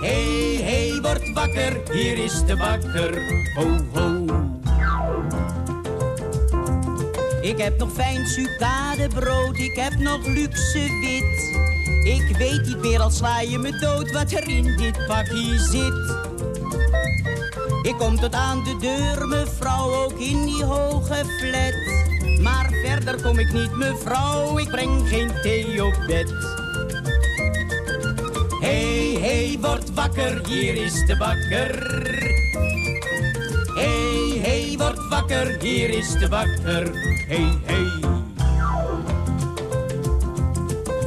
Hey, hey, word wakker, hier is de bakker. Ho, ho. Ik heb nog fijn sucadebrood, ik heb nog luxe wit. Ik weet niet meer, al sla je me dood, wat er in dit pakje zit. Ik kom tot aan de deur, mevrouw, ook in die hoge flat. Maar verder kom ik niet, mevrouw, ik breng geen thee op bed. Hey, hey, word wakker, hier is de bakker. Hey, hey, word wakker, hier is de bakker. Hey, hey.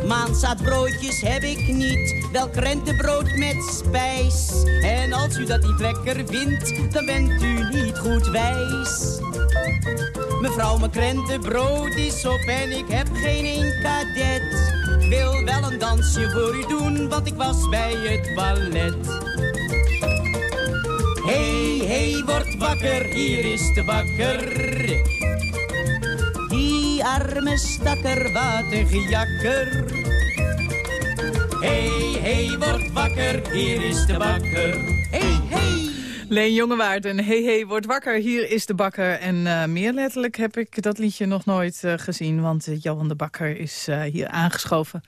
Maanzaadbroodjes heb ik niet, wel krentenbrood met spijs. En als u dat niet lekker vindt, dan bent u niet goed wijs. Mevrouw, mijn krentenbrood is op en ik heb geen één kadet. Ik wil wel een dansje voor u doen, want ik was bij het ballet. Hey, hey, word wakker, hier is de bakker. Die arme stakker, wat een gejakker. Hey, hey, word wakker, hier is de bakker. Hey. Leen Jongewaard en Hey Hey, word wakker, hier is de bakker. En eh, meer letterlijk heb ik dat liedje nog nooit eh, gezien... want eh, Johan de Bakker is hier aangeschoven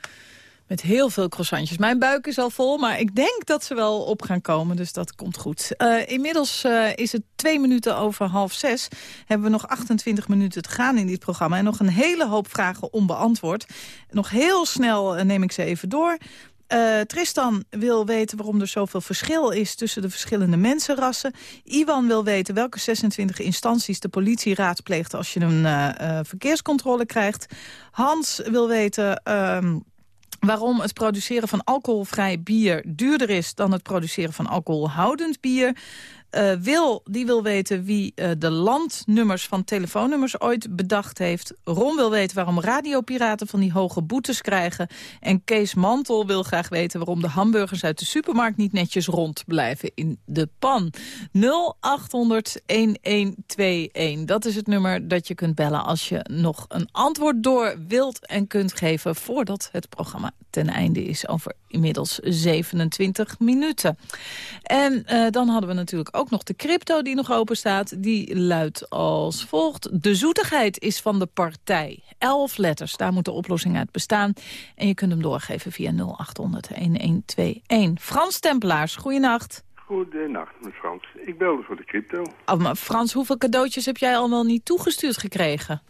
met heel veel croissantjes. Mijn buik is al vol, maar ik denk dat ze wel op gaan komen, dus dat komt goed. Inmiddels is het twee minuten over half zes. Hebben we nog 28 minuten te gaan in dit programma... en nog een hele hoop vragen onbeantwoord. Nog heel snel neem ik ze even door... Eh, Tristan wil weten waarom er zoveel verschil is tussen de verschillende mensenrassen. Iwan wil weten welke 26 instanties de politie raadpleegt als je een eh, eh, verkeerscontrole krijgt. Hans wil weten ehm, waarom het produceren van alcoholvrij bier duurder is dan het produceren van alcoholhoudend bier. Eh, wil, die wil weten wie eh, de landnummers van telefoonnummers ooit bedacht heeft. Ron wil weten waarom radiopiraten van die hoge boetes krijgen. En Kees Mantel wil graag weten waarom de hamburgers uit de supermarkt niet netjes rond blijven in de pan. 0800-1121. Dat is het nummer dat je kunt bellen als je nog een antwoord door wilt en kunt geven voordat het programma ten einde is over inmiddels 27 minuten. En eh, dan hadden we natuurlijk ook nog de crypto die nog open staat. Die luidt als volgt. De zoetigheid is van de partij. Elf letters, daar moet de oplossing uit bestaan. En je kunt hem doorgeven via 0800-1121. Frans Tempelaars, goeienacht. Goedenacht, met Frans. Ik belde voor de crypto. Oh, maar Frans, hoeveel cadeautjes heb jij al wel niet toegestuurd gekregen?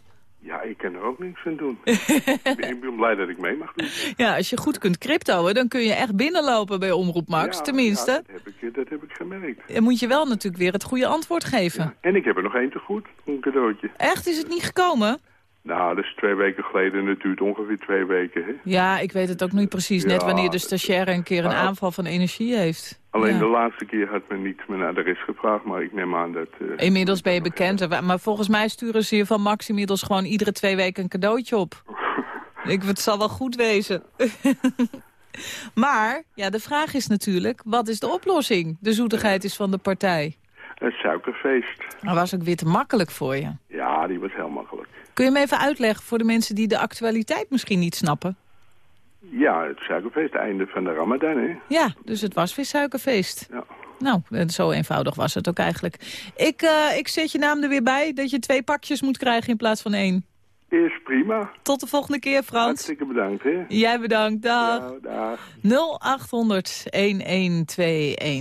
Ja, ik kan er ook niks van doen. ik, ben, blij dat ik mee mag doen. Ja, als je goed kunt cryptoen, dan kun je echt binnenlopen bij Omroep Max, Ja, tenminste. ja, dat, heb ik, dat heb ik gemerkt. Dan moet je wel natuurlijk weer het goede antwoord geven. En ik heb er nog één te goed, een cadeautje. Echt, is het niet gekomen? Nou, dat is twee weken geleden en het duurt ongeveer twee weken. Hè? Ja, ik weet het ook niet precies. Net wanneer de stagiaire een keer een aanval van energie heeft. Alleen Ja. de laatste keer had men niet mijn adres gevraagd, maar ik neem aan dat... eh, Inmiddels ben je bekend. Maar volgens mij sturen ze je van Max inmiddels gewoon iedere twee weken een cadeautje op. ik, het zal wel goed wezen. Maar, ja, de vraag is natuurlijk, wat is de oplossing? De zoetigheid is van de partij. Het suikerfeest. Maar was ook weer te makkelijk voor je. Ja, die was heel makkelijk. Kun je hem even uitleggen voor de mensen die de actualiteit misschien niet snappen? Ja, het suikerfeest, einde van de ramadan, hè? Ja, dus het was weer suikerfeest. Ja. Nou, eh, zo eenvoudig was het ook eigenlijk. Ik, eh, ik zet je naam er weer bij dat je twee pakjes moet krijgen in plaats van één. Is prima. Tot de volgende keer, Frans. Hartstikke bedankt, hè? Jij bedankt, dag. Ja, dag.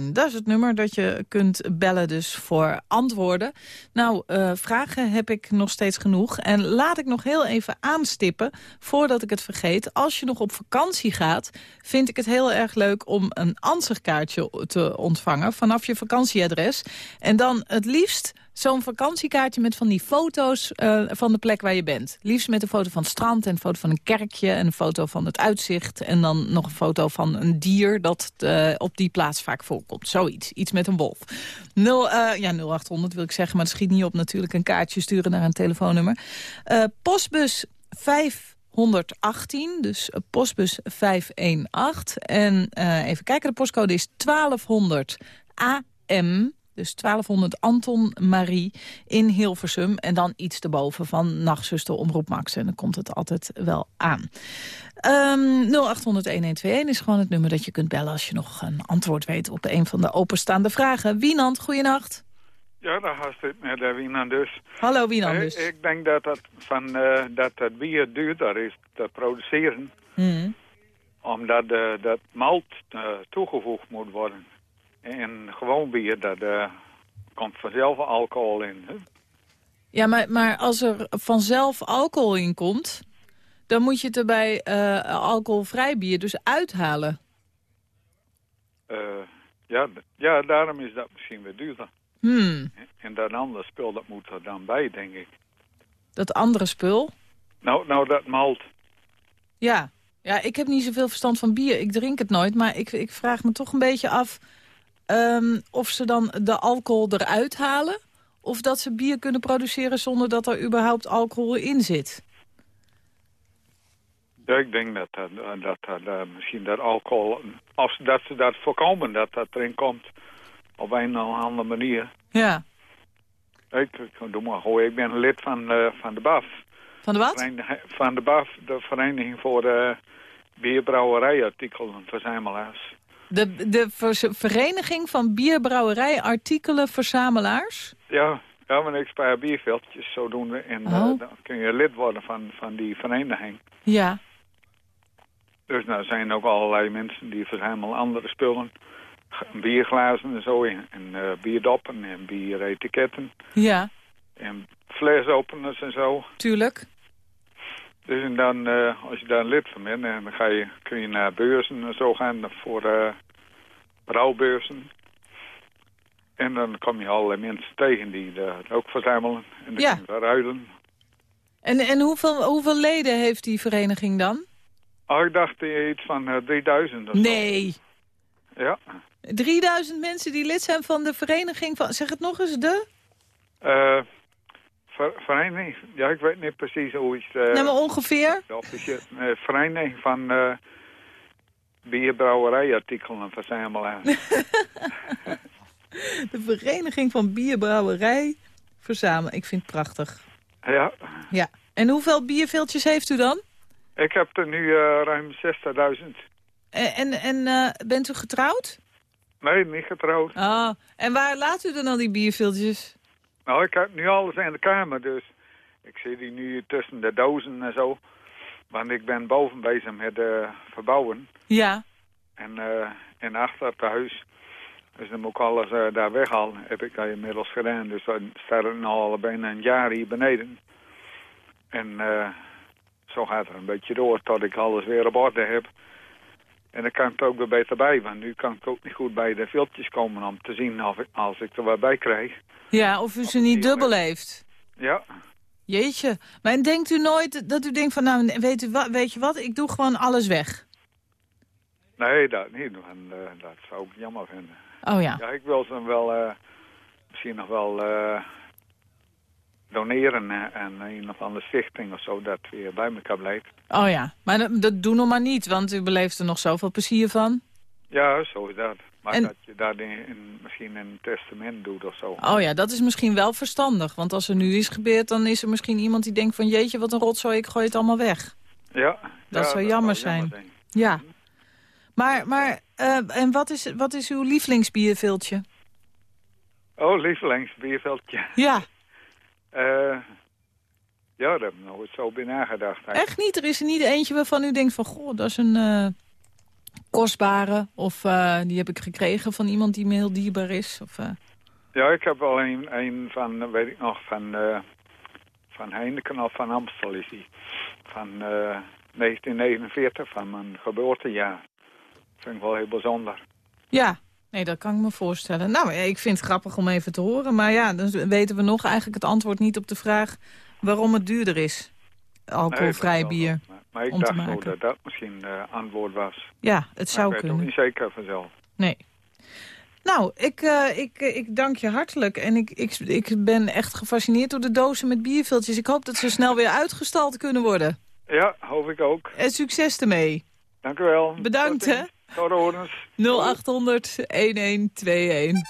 0800-1121. Dat is het nummer dat je kunt bellen dus voor antwoorden. Nou, eh, vragen heb ik nog steeds genoeg. En laat ik nog heel even aanstippen, voordat ik het vergeet. Als je nog op vakantie gaat, vind ik het heel erg leuk om een ansichtkaartje te ontvangen vanaf je vakantieadres. En dan het liefst zo'n vakantiekaartje met van die foto's uh, van de plek waar je bent. Liefst met een foto van het strand en een foto van een kerkje... en een foto van het uitzicht en dan nog een foto van een dier... dat uh, op die plaats vaak voorkomt. Zoiets. Iets met een wolf. 0, uh, ja, 0800 wil ik zeggen, maar het schiet niet op natuurlijk... een kaartje sturen naar een telefoonnummer. postbus 518, dus postbus 518. En even kijken, de postcode is 1200 AM... Dus 1200 Anton Marie in Hilversum. En dan iets erboven van Nachtzuster Omroep Max. En dan komt het altijd wel aan. Um, 0800-1121 is gewoon het nummer dat je kunt bellen... als je nog een antwoord weet op een van de openstaande vragen. Wienand, goeienacht. Ja, daar gaat het met de Wienand dus. Hallo Wienand dus. Ik, ik denk dat, dat, van, uh, dat het bier duurder is te produceren. Mm. Omdat uh, dat malt uh, toegevoegd moet worden. En gewoon bier, daar uh, komt vanzelf alcohol in. Hè? Ja, maar, maar als er vanzelf alcohol in komt... dan moet je het er bij uh, alcoholvrij bier dus uithalen. Uh, ja, ja, daarom is dat misschien weer duurder. Hmm. En dat andere spul, dat moet er dan bij, denk ik. Dat andere spul? Nou, nou dat malt. Ja. ja, ik heb niet zoveel verstand van bier. Ik drink het nooit, maar ik, ik vraag me toch een beetje af... Um, of ze dan de alcohol eruit halen... of dat ze bier kunnen produceren zonder dat er überhaupt alcohol in zit. Ja, ik denk dat, dat, dat, dat uh, misschien dat alcohol... Als, dat ze dat voorkomen, dat dat erin komt op een of andere manier. Ja. Ik, ik, doe maar ik ben lid van, uh, van de BAF. Van de wat? Van de BAF, de Vereniging voor de Bierbrouwerijartikelen Verzamelaars. De, de ver vereniging van bierbrouwerij artikelen verzamelaars? Ja, ja maar ik spaar bierveldjes zodoende. En oh. uh, dan kun je lid worden van, van die vereniging. Ja. Dus nou zijn ook allerlei mensen die verzamelen andere spullen. Bierglazen en zo. En uh, bierdoppen en bieretiketten. Ja. En flesopeners en zo. Tuurlijk. Dus en dan, uh, als je daar lid van bent, dan ga je, kun je naar beurzen en zo gaan voor uh, brouwbeurzen. En dan kom je allerlei mensen tegen die dat ook verzamelen. En dan ja. kun je daar ruilen. En, en hoeveel, hoeveel leden heeft die vereniging dan? Oh, ik dacht iets van uh, 3000 of Nee. Zo. Ja. 3000 mensen die lid zijn van de vereniging van... Zeg het nog eens, de? Ver, vereniging, ja, ik weet niet precies hoe het... Uh, nou, maar ongeveer? De officiële uh, vereniging van uh, bierbrouwerijartikelen verzamelaars. de vereniging van bierbrouwerij verzamelen. Ik vind het prachtig. Ja. Ja. En hoeveel bierveeltjes heeft u dan? Ik heb er nu uh, ruim 60.000. En, en, en bent u getrouwd? Nee, niet getrouwd. Ah, en waar laat u dan al die bierveeltjes? Nou, ik heb nu alles in de kamer, dus ik zie die nu tussen de dozen en zo. Want ik ben boven bezig met uh, verbouwen. Ja. En, uh, en achter het huis. Dus dan moet ik alles uh, daar weghalen. Heb ik dat inmiddels gedaan. Dus dan staat het al bijna een jaar hier beneden. En zo gaat het een beetje door tot ik alles weer op orde heb. En dan kan ik er ook weer beter bij. Want nu kan ik ook niet goed bij de viltjes komen om te zien of ik, als ik er wat bij krijg. Ja, of u ze niet dubbel heeft. Ja. Jeetje. Maar denkt u nooit dat u denkt van, nou, weet, u wat, weet je wat, ik doe gewoon alles weg? Nee, dat niet. En, uh, dat zou ik jammer vinden. Oh ja. Ja, ik wil ze wel uh, misschien nog wel uh, doneren eh, aan een of andere stichting of zo, dat weer bij elkaar blijft. Oh ja, maar dat, dat doe nog maar niet, want u beleeft er nog zoveel plezier van. Ja, zo is dat. Maar En- dat je daar in, in- misschien een testament doet of zo. Oh ja, dat is misschien wel verstandig. Want als er nu is gebeurd, dan is er misschien iemand die denkt van... jeetje, wat een rotzooi, ik gooi het allemaal weg. Ja. Dat ja, zou jammer zijn. Ja. Maar, maar eh, en wat is, wat is uw lievelingsbierviltje? Oh, lievelingsbierveldje. Ja. Eh ja, daar heb ik nooit zo bij nagedacht. eigenlijk. Echt niet? Er is er niet eentje waarvan u denkt van... goh, dat is een eh, kostbare. Of eh, die heb ik gekregen van iemand die me heel dierbaar is. Of, Ja, ik heb wel een, een van, weet ik nog, van, eh van Heineken of van Amstel is die. Van eh 1949, van mijn geboortejaar. Vind ik wel heel bijzonder. Ja, nee, dat kan ik me voorstellen. Nou, ik vind het grappig om even te horen. Maar ja, dan weten we nog eigenlijk het antwoord niet op de vraag... waarom het duurder is, alcoholvrij Nee, bier. wel. Maar ik om dacht maken. dat dat misschien uh, antwoord was. Ja, het zou maar ik weet kunnen. ook niet zeker vanzelf. Nee. Nou, ik, eh, ik, eh, ik dank je hartelijk. En ik, ik, ik ben echt gefascineerd door de dozen met bierviltjes. Ik hoop dat ze snel weer uitgestald kunnen worden. Ja, hoop ik ook. En succes ermee. Dank u wel. Bedankt, hè. Ziens. Tot de horens. 0800 1121.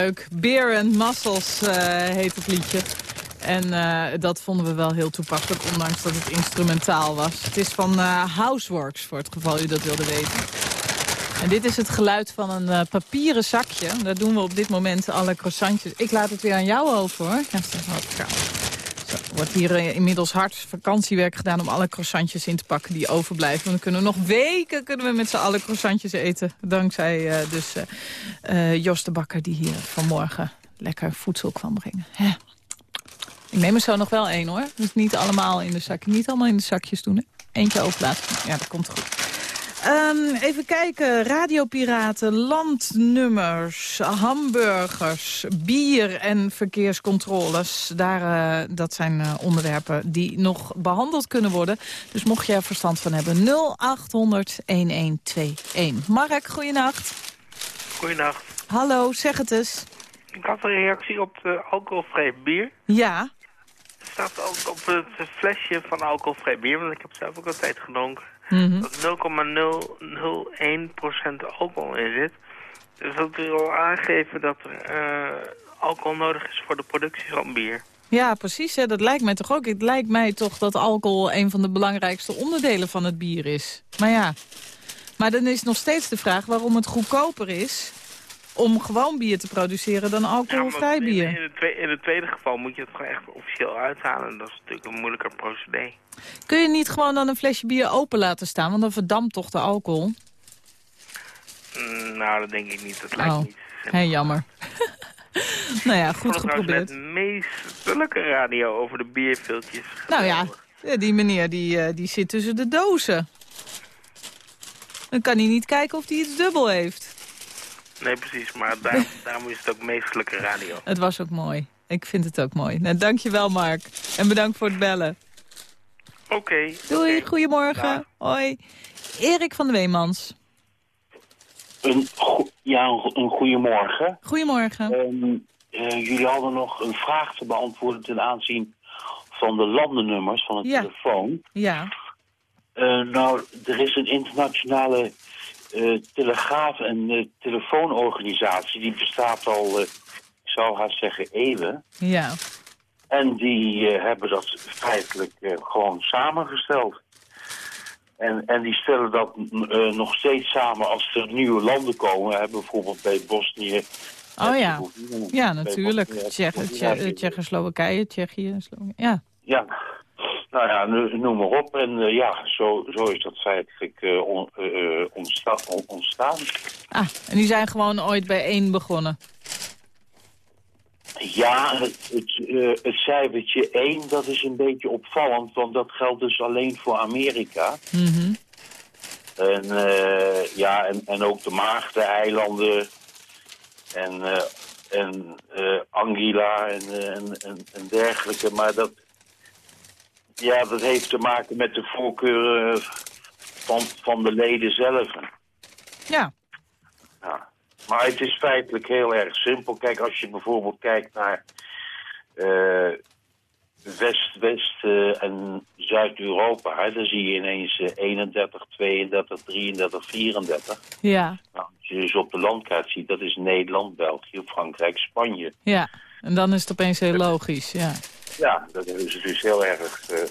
Leuk. Beer and Muscles eh, heet het liedje. En eh, dat vonden we wel heel toepasselijk, ondanks dat het instrumentaal was. Het is van eh, Houseworks, voor het geval u dat wilde weten. En dit is het geluid van een papieren zakje. Daar doen we op dit moment alle croissantjes. Ik laat het weer aan jou over, hoor. Ja, dat is wel koud. Wordt hier eh, inmiddels hard vakantiewerk gedaan om alle croissantjes in te pakken die overblijven. Want dan kunnen we nog weken kunnen we met z'n allen croissantjes eten. Dankzij eh, dus eh, Jos de Bakker die hier vanmorgen lekker voedsel kwam brengen. Hè. Ik neem er zo nog wel één hoor. Dus niet allemaal in de zakje. Niet allemaal in de zakjes doen. Hè. Eentje overlaten. Ja, dat komt goed. Ehm, even kijken. Radiopiraten, landnummers, hamburgers, bier en verkeerscontroles. Daar, eh, dat zijn eh, onderwerpen die nog behandeld kunnen worden. Dus mocht je er verstand van hebben, 0800-1121. Mark, goeienacht. Goeienacht. Hallo, zeg het eens. Ik had een reactie op de alcoholvrij bier. Ja. Staat ook op het flesje van alcoholvrij bier, want ik heb zelf ook al tijd gedronken, Mhm. dat 0,001% alcohol in zit. Dus dat wil al aangeven dat er eh, alcohol nodig is voor de productie van bier. Ja, precies. Hè. Dat lijkt mij toch ook. Het lijkt mij toch dat alcohol een van de belangrijkste onderdelen van het bier is. Maar ja, maar dan is nog steeds de vraag waarom het goedkoper is om gewoon bier te produceren dan alcoholvrij bier. in, het tweede, in het tweede geval moet je het gewoon echt officieel uithalen. Dat is natuurlijk een moeilijker procedé. Kun je niet gewoon dan een flesje bier open laten staan, want dan verdampt toch de alcohol? Mm, nou, dat denk ik niet. Dat lijkt Oh, niet. hé, jammer. nou ja, goed het geprobeerd. net meestelijke radio over de bierviltjes. Nou ja, ja, die meneer die, eh, die zit tussen de dozen. Dan kan hij niet kijken of hij iets dubbel heeft. Nee, precies. Maar daar, daarom is het ook meestelijke radio. Het was ook mooi. Ik vind het ook mooi. Nou, dankjewel, Mark. En bedankt voor het bellen. Oké. Doei, goedemorgen. Hoi. Erik van de Weemans. Een, go- ja, een, een goedemorgen. Goedemorgen. Ehm, eh, jullie hadden nog een vraag te beantwoorden ten aanzien van de landennummers van het Ja. telefoon. Ja. Eh, nou, er is een internationale telegraaf- en eh, telefoonorganisatie. Die bestaat al, eh, ik zou haast zeggen, eeuwen. Ja. En die eh, hebben dat feitelijk eh, gewoon samengesteld. En, en die stellen dat eh, nog steeds samen als er nieuwe landen komen. Hè, bijvoorbeeld bij Bosnië. Oh ja. Ja, natuurlijk. Tsjechoslowakije, Tsjechië. Ja. Ja, nou ja, noem maar op. En eh, ja, zo, zo is dat feitelijk eh, on- eh, ontsta- on- ontstaan. Ah, en die zijn gewoon ooit bij één begonnen. Ja, het, het, het cijfertje 1, dat is een beetje opvallend, want dat geldt dus alleen voor Amerika. Mhm. En, ja, en, en ook de Maagdeneilanden en, en Anguilla en, en, en, en dergelijke. Maar dat, ja, dat heeft te maken met de voorkeuren van, van de leden zelf. Ja. Ja. Maar het is feitelijk heel erg simpel. Kijk, als je bijvoorbeeld kijkt naar eh, West, West eh, en Zuid-Europa, dan zie je ineens eh, 31, 32, 33, 34. Ja. Nou, als je dus op de landkaart ziet, dat is Nederland, België, Frankrijk, Spanje. Ja. En dan is het opeens heel logisch, ja. Ja, dat hebben ze dus heel erg eh,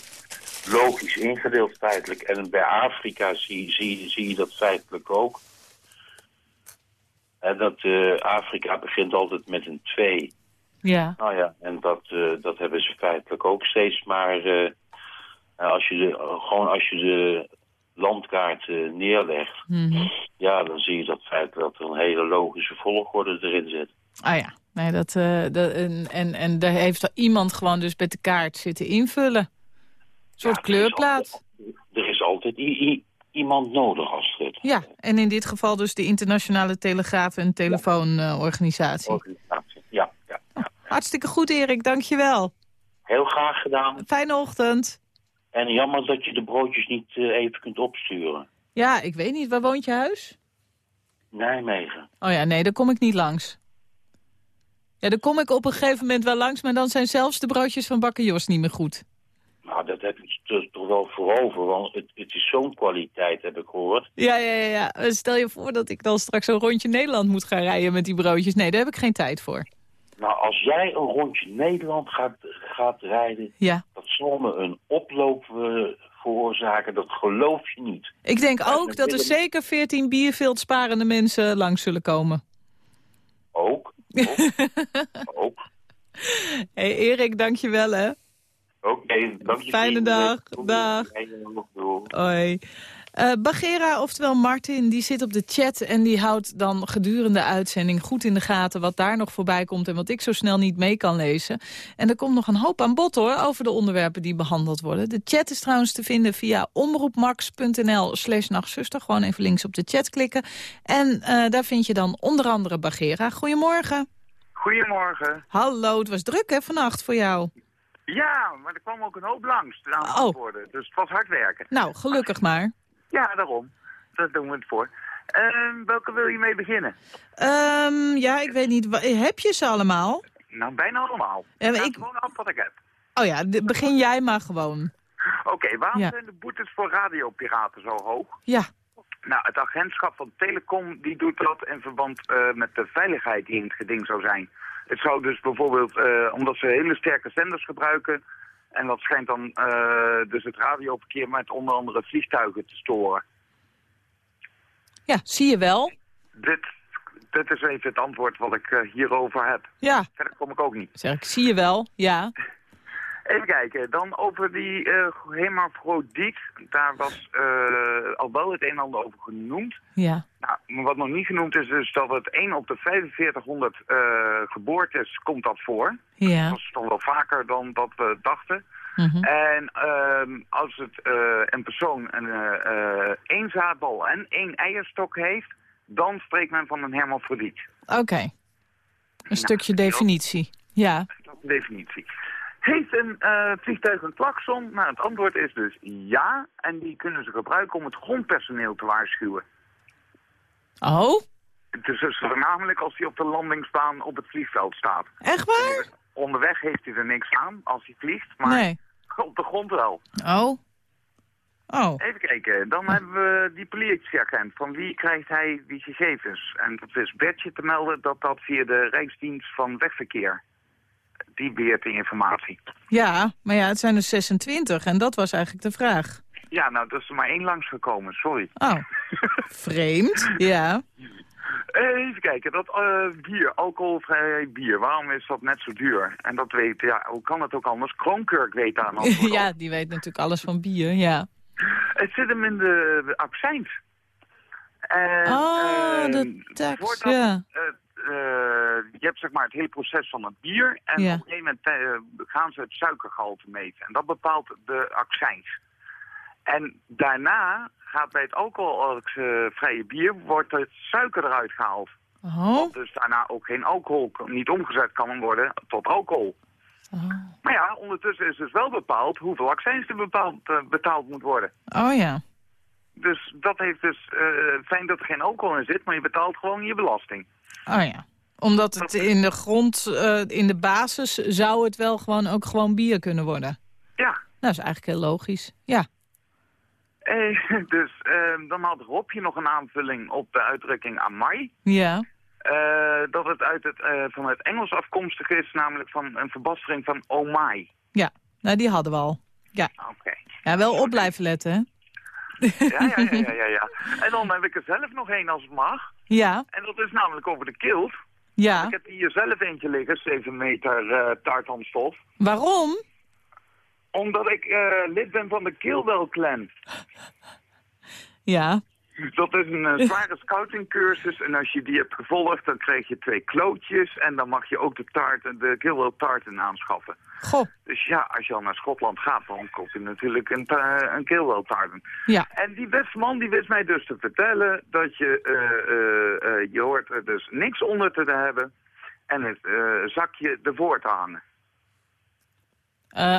logisch ingedeeld feitelijk. En bij Afrika zie, zie, zie je dat feitelijk ook. En dat eh, Afrika begint altijd met een 2. Ja. Nou ja, en dat, eh, dat hebben ze feitelijk ook steeds. Maar als je de, gewoon als je de landkaart neerlegt, Mhm. ja, dan zie je dat feitelijk dat er een hele logische volgorde erin zit. Ah ja. Nee, dat, eh, dat, en, en, en daar heeft er iemand gewoon dus met de kaart zitten invullen. Een soort kleurplaat. Er is altijd iemand nodig, Astrid. Ja, en in dit geval dus de Internationale Telegraaf- en Telefoonorganisatie. Ja, ja. Hartstikke goed, Erik. Dank je wel. Heel graag gedaan. Fijne ochtend. En jammer dat je de broodjes niet eh, even kunt opsturen. Ja, ik weet niet. Waar woont je huis? Nijmegen. Oh ja, nee, daar kom ik niet langs. Ja, daar kom ik op een gegeven moment wel langs... maar dan zijn zelfs de broodjes van Bakker Jos niet meer goed. Nou, dat heb ik toch- toch wel voor over, want het, het is zo'n kwaliteit, heb ik gehoord. Ja, ja, ja, ja. Eh, Stel je voor dat ik dan straks een rondje Nederland moet gaan rijden met die broodjes. Nee, daar heb ik geen tijd voor. Nou, als jij een rondje Nederland gaat, gaat rijden, Ja. dat zal me een oploop eh, veroorzaken, dat geloof je niet. Ik denk ook dat er zeker 14 bierveld sparende mensen langs zullen komen. Ook. Ook. hey, Erik, dank je wel, hè. Oké, dank je. Fijne dag. Dag. Hoi. Eh, Bagera, oftewel Martin, die zit op de chat en die houdt dan gedurende de uitzending goed in de gaten wat daar nog voorbij komt en wat ik zo snel niet mee kan lezen. En er komt nog een hoop aan bod hoor, over de onderwerpen die behandeld worden. De chat is trouwens te vinden via omroepmax.nl slash nachtzuster. Gewoon even links op de chat klikken. En eh, daar vind je dan onder andere Bagera. Goedemorgen. Goedemorgen. Hallo, het was druk hè vannacht voor jou. Ja, maar er kwam ook een hoop langs te Oh. antwoorden. Dus het was hard werken. Nou, gelukkig maar. Ja, daarom. Daar doen we het voor. Ehm, welke wil je mee beginnen? Ehm, ja, ik weet niet. Heb je ze allemaal? Nou, bijna allemaal. Ja, ik- gewoon af wat ik heb. Oh ja, begin jij maar gewoon. Oké, waarom Ja. zijn de boetes voor radiopiraten zo hoog? Ja. Nou, het agentschap van Telecom die doet dat in verband eh, met de veiligheid die in het geding zou zijn. Het zou dus bijvoorbeeld, eh, omdat ze hele sterke zenders gebruiken... en dat schijnt dan eh, dus het radioverkeer met onder andere vliegtuigen te storen. Ja, zie je wel. Dit, dit is even het antwoord wat ik eh, hierover heb. Ja. Verder kom ik ook niet. Zeg ik, zie je wel. Ja. Even kijken, dan over die eh hermafrodiet. Daar was eh, al wel het een en ander over genoemd. Ja. Nou, maar wat nog niet genoemd is, is dat het 1 op de 4500 eh, geboortes komt dat voor. Ja. Dat is toch wel vaker dan dat we dachten. Mhm. En ehm, als het een persoon een, één zaadbal en één eierstok heeft, dan spreekt men van een hermafrodiet. Oké. Een stukje definitie. Ja. Dat is de definitie. Heeft een eh, vliegtuig een klakson? Nou, het antwoord is dus ja. En die kunnen ze gebruiken om het grondpersoneel te waarschuwen. Oh? Dus, dus voornamelijk als hij op de landingsbaan op het vliegveld staat. Echt waar? Onderweg heeft hij er niks aan als hij vliegt, maar Nee. op de grond wel. Oh. Oh. Even kijken, dan hebben we die politieagent. Van wie krijgt hij die gegevens? En dat is Bertje te melden dat dat via de Rijksdienst van Wegverkeer. Die beheert die informatie. Ja, maar ja, het zijn er 26 en dat was eigenlijk de vraag. Ja, nou, er is er maar één langsgekomen, sorry. Oh. Vreemd. Ja. Even kijken, dat eh, bier, alcoholvrij bier, waarom is dat net zo duur? En dat weet, ja, hoe kan het ook anders? Kroonkurk weet daar een antwoord op. ja, die weet natuurlijk alles van bier, ja. Het zit hem in de, de accijns. En, Oh, de tax, voordat, ja. Je hebt zeg maar het hele proces van het bier. En Ja. op een gegeven moment eh, gaan ze het suikergehalte meten. En dat bepaalt de accijns. En daarna gaat bij het alcoholvrije bier wordt het suiker eruit gehaald. Oh. Wat dus daarna ook geen alcohol niet omgezet kan worden tot alcohol. Oh. Maar ja, ondertussen is dus wel bepaald hoeveel accijns er bepaald, eh, betaald moet worden. Oh ja. Dus dat heeft dus eh, fijn dat er geen alcohol in zit, maar je betaalt gewoon je belasting. Oh ja. Omdat het in de grond, eh, in de basis, zou het wel gewoon ook gewoon bier kunnen worden. Ja. Dat is eigenlijk heel logisch. Ja. Eh, dus eh, dan had Robje nog een aanvulling op de uitdrukking amai. Ja. Eh, dat het uit het, van het Engels afkomstig is, namelijk van een verbastering van oh my. Ja. Nou, die hadden we al. Ja. Oké. Ja, wel op blijven letten, hè? Ja, ja, ja, ja. En dan heb ik er zelf nog één als het mag. Ja. En dat is namelijk over de kilt. Ja. Ik heb hier zelf eentje liggen, 7 meter eh tartanstof. Waarom? Omdat ik eh, lid ben van de Kilwell Clan. Ja. Dat is een eh, zware scoutingcursus en als je die hebt gevolgd, dan krijg je twee klootjes en dan mag je ook de taarten, de aanschaffen. Goh. Dus ja, als je al naar Schotland gaat, dan koop je natuurlijk een, een. Ja. En die beste man die wist mij dus te vertellen dat je, eh, eh, eh, je hoort er dus niks onder te hebben en het eh, zakje ervoor te hangen.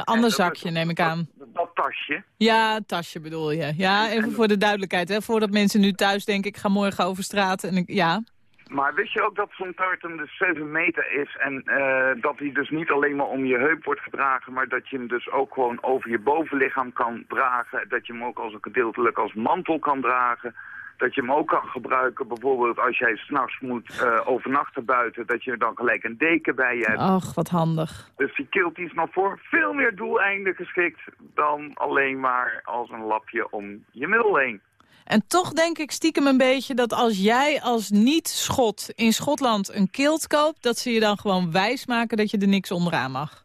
Ander zakje, neem ik aan. Dat tasje. Ja, tasje bedoel je. Ja, even voor de duidelijkheid, hè. Voordat mensen nu thuis denken, ik ga morgen over straat. En ik, ja. Maar wist je ook dat zo'n tartan dus 7 meter is en eh, dat hij dus niet alleen maar om je heup wordt gedragen, maar dat je hem dus ook gewoon over je bovenlichaam kan dragen, dat je hem ook als een gedeeltelijk als mantel kan dragen, dat je hem ook kan gebruiken bijvoorbeeld als jij s'nachts moet eh, overnachten buiten, dat je dan gelijk een deken bij je hebt. Ach, wat handig. Dus die kilt is nog voor veel meer doeleinden geschikt dan alleen maar als een lapje om je middel heen. En toch denk ik stiekem een beetje dat als jij als niet-Schot in Schotland een kilt koopt... dat ze je dan gewoon wijs maken dat je er niks onderaan mag.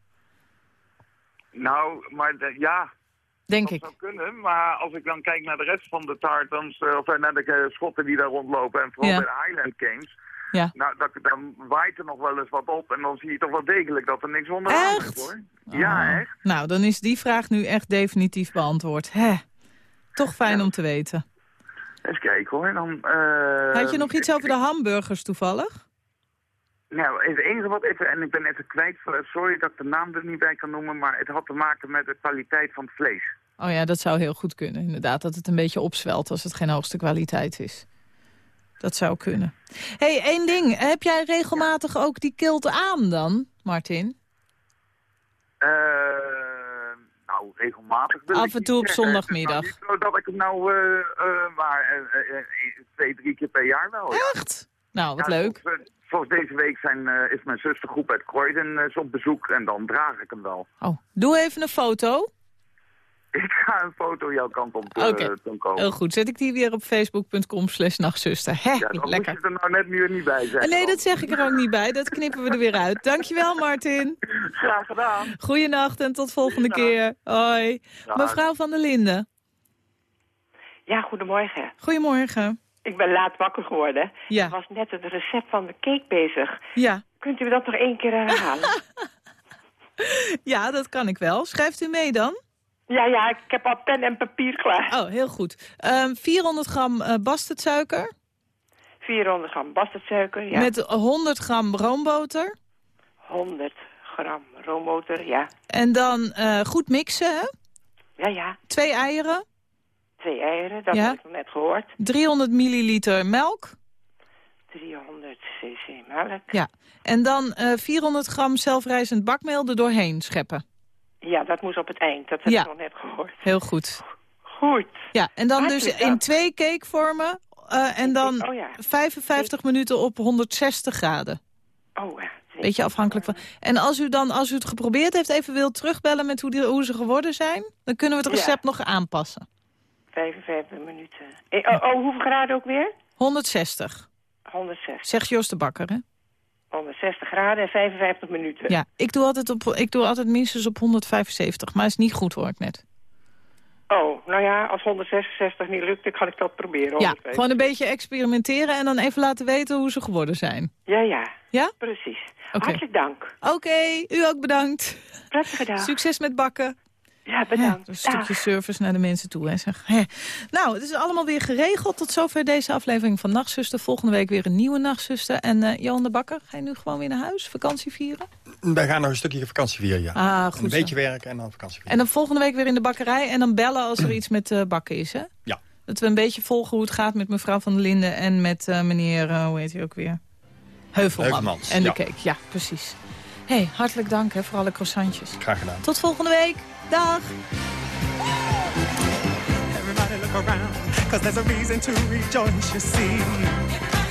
Nou, maar de- ja, Denk dat ik. zou kunnen, maar als ik dan kijk naar de rest van de tartans, eh, of eh, naar de eh, schotten die daar rondlopen, en vooral Ja. bij de Highland Games, Ja. nou, dat, dan waait er nog wel eens wat op en dan zie je toch wel degelijk dat er niks onderaan is, hoor. Ja, Oh. echt. Nou, dan is die vraag nu echt definitief beantwoord. Hè. Toch fijn om te weten. Eens kijken hoor. Dan, eh, Had je nog iets over de hamburgers toevallig? Nou, het enige wat even, en ik ben even kwijt, sorry dat ik de naam er niet bij kan noemen, maar het had te maken met de kwaliteit van het vlees. Oh ja, dat zou heel goed kunnen. Inderdaad, dat het een beetje opzwelt als het geen hoogste kwaliteit is. Dat zou kunnen. hey, één ding. Heb jij regelmatig ook die kilt aan dan, Martin? Eh, nou, regelmatig Af en toe op zeggen. zondagmiddag. Het nou zo dat ik het nou, eh, eh, maar eh, eh, twee, drie keer per jaar wel. ja. Echt? Nou, wat Ja, leuk. Zoals, eh, zoals deze week zijn, eh, is mijn zustergroep uit Croydon eh, op bezoek en dan draag ik hem wel. Oh, doe even een foto. Ik ga een foto jouw kant op Oké, uh, komen. heel goed. Zet ik die weer op facebook.com slash nachtzuster. Hè, Ja, dan moet je er nou net nu niet bij zijn. Eh, Nee, dat zeg ik er ook niet bij. Dat knippen we er weer uit. Dankjewel, Martin. Graag gedaan. Goeienacht en tot volgende keer. Hoi. Dag. Mevrouw van der Linden. Ja, goedemorgen. Goedemorgen. Ik ben laat wakker geworden. Ja. Ik was net het recept van de cake bezig. Ja. Kunt u dat nog één keer herhalen? Ja, dat kan ik wel. Schrijft u mee dan? Ja, ja, ik heb al pen en papier klaar. Oh, heel goed. Ehm 400 gram eh bastardsuiker 400 gram bastardsuiker, ja. met 100 gram roomboter. 100 gram roomboter, ja. En dan eh, goed mixen, hè? Ja, ja. Twee eieren, Twee eieren, dat Ja. heb ik net gehoord. 300 milliliter melk. 300 cc melk. Ja. En dan eh 400 gram zelfrijzend bakmeel er doorheen scheppen. Ja, dat moest op het eind. Dat heb Ja. ik nog net gehoord. Heel goed. Goed. Ja, en dan dus in twee cakevormen. eh en dan oh ja. 55 minuten op 160 graden. Oh, ja. Beetje afhankelijk van. En als u dan, als u het geprobeerd heeft, even wilt terugbellen met hoe, die, hoe ze geworden zijn, dan kunnen we het Ja. recept nog aanpassen. 55 minuten. Eh, oh, oh, hoeveel graden ook weer? 160. 160. Zegt Jos de Bakker, hè? 160 graden en 55 minuten. Ja, ik doe altijd, op, ik doe altijd minstens op 175, maar is niet goed hoor ik net. Oh, nou ja, als 166 niet lukt, dan kan ik dat proberen. Ja, 150. gewoon een beetje experimenteren en dan even laten weten hoe ze geworden zijn. Ja, ja. Ja? Precies. Hartelijk dank. Oké, u ook bedankt. Prettige dag. Succes met bakken. Ja, bedankt. Een stukje service naar de mensen toe. Hè, zeg. Hè. Nou, het is allemaal weer geregeld. Tot zover deze aflevering van Nachtzuster. Volgende week weer een nieuwe Nachtzuster. En eh Johan de Bakker, ga je nu gewoon weer naar huis? Vakantie vieren? Wij gaan nog een stukje vakantie vieren, ja. Ah, goed Een zo. beetje werken en dan vakantie vieren. En dan volgende week weer in de bakkerij. En dan bellen als er iets met eh, bakken is, hè? Ja. Dat we een beetje volgen hoe het gaat met mevrouw van der Linden... en met eh, meneer, eh, hoe heet hij ook weer? Heuvelman. Heuvelmans, En de ja. cake, ja, precies. hey, hartelijk dank hè, voor alle croissantjes. Graag gedaan. Tot volgende week. Dag. Everybody look around, cause there's a reason to rejoice, you see.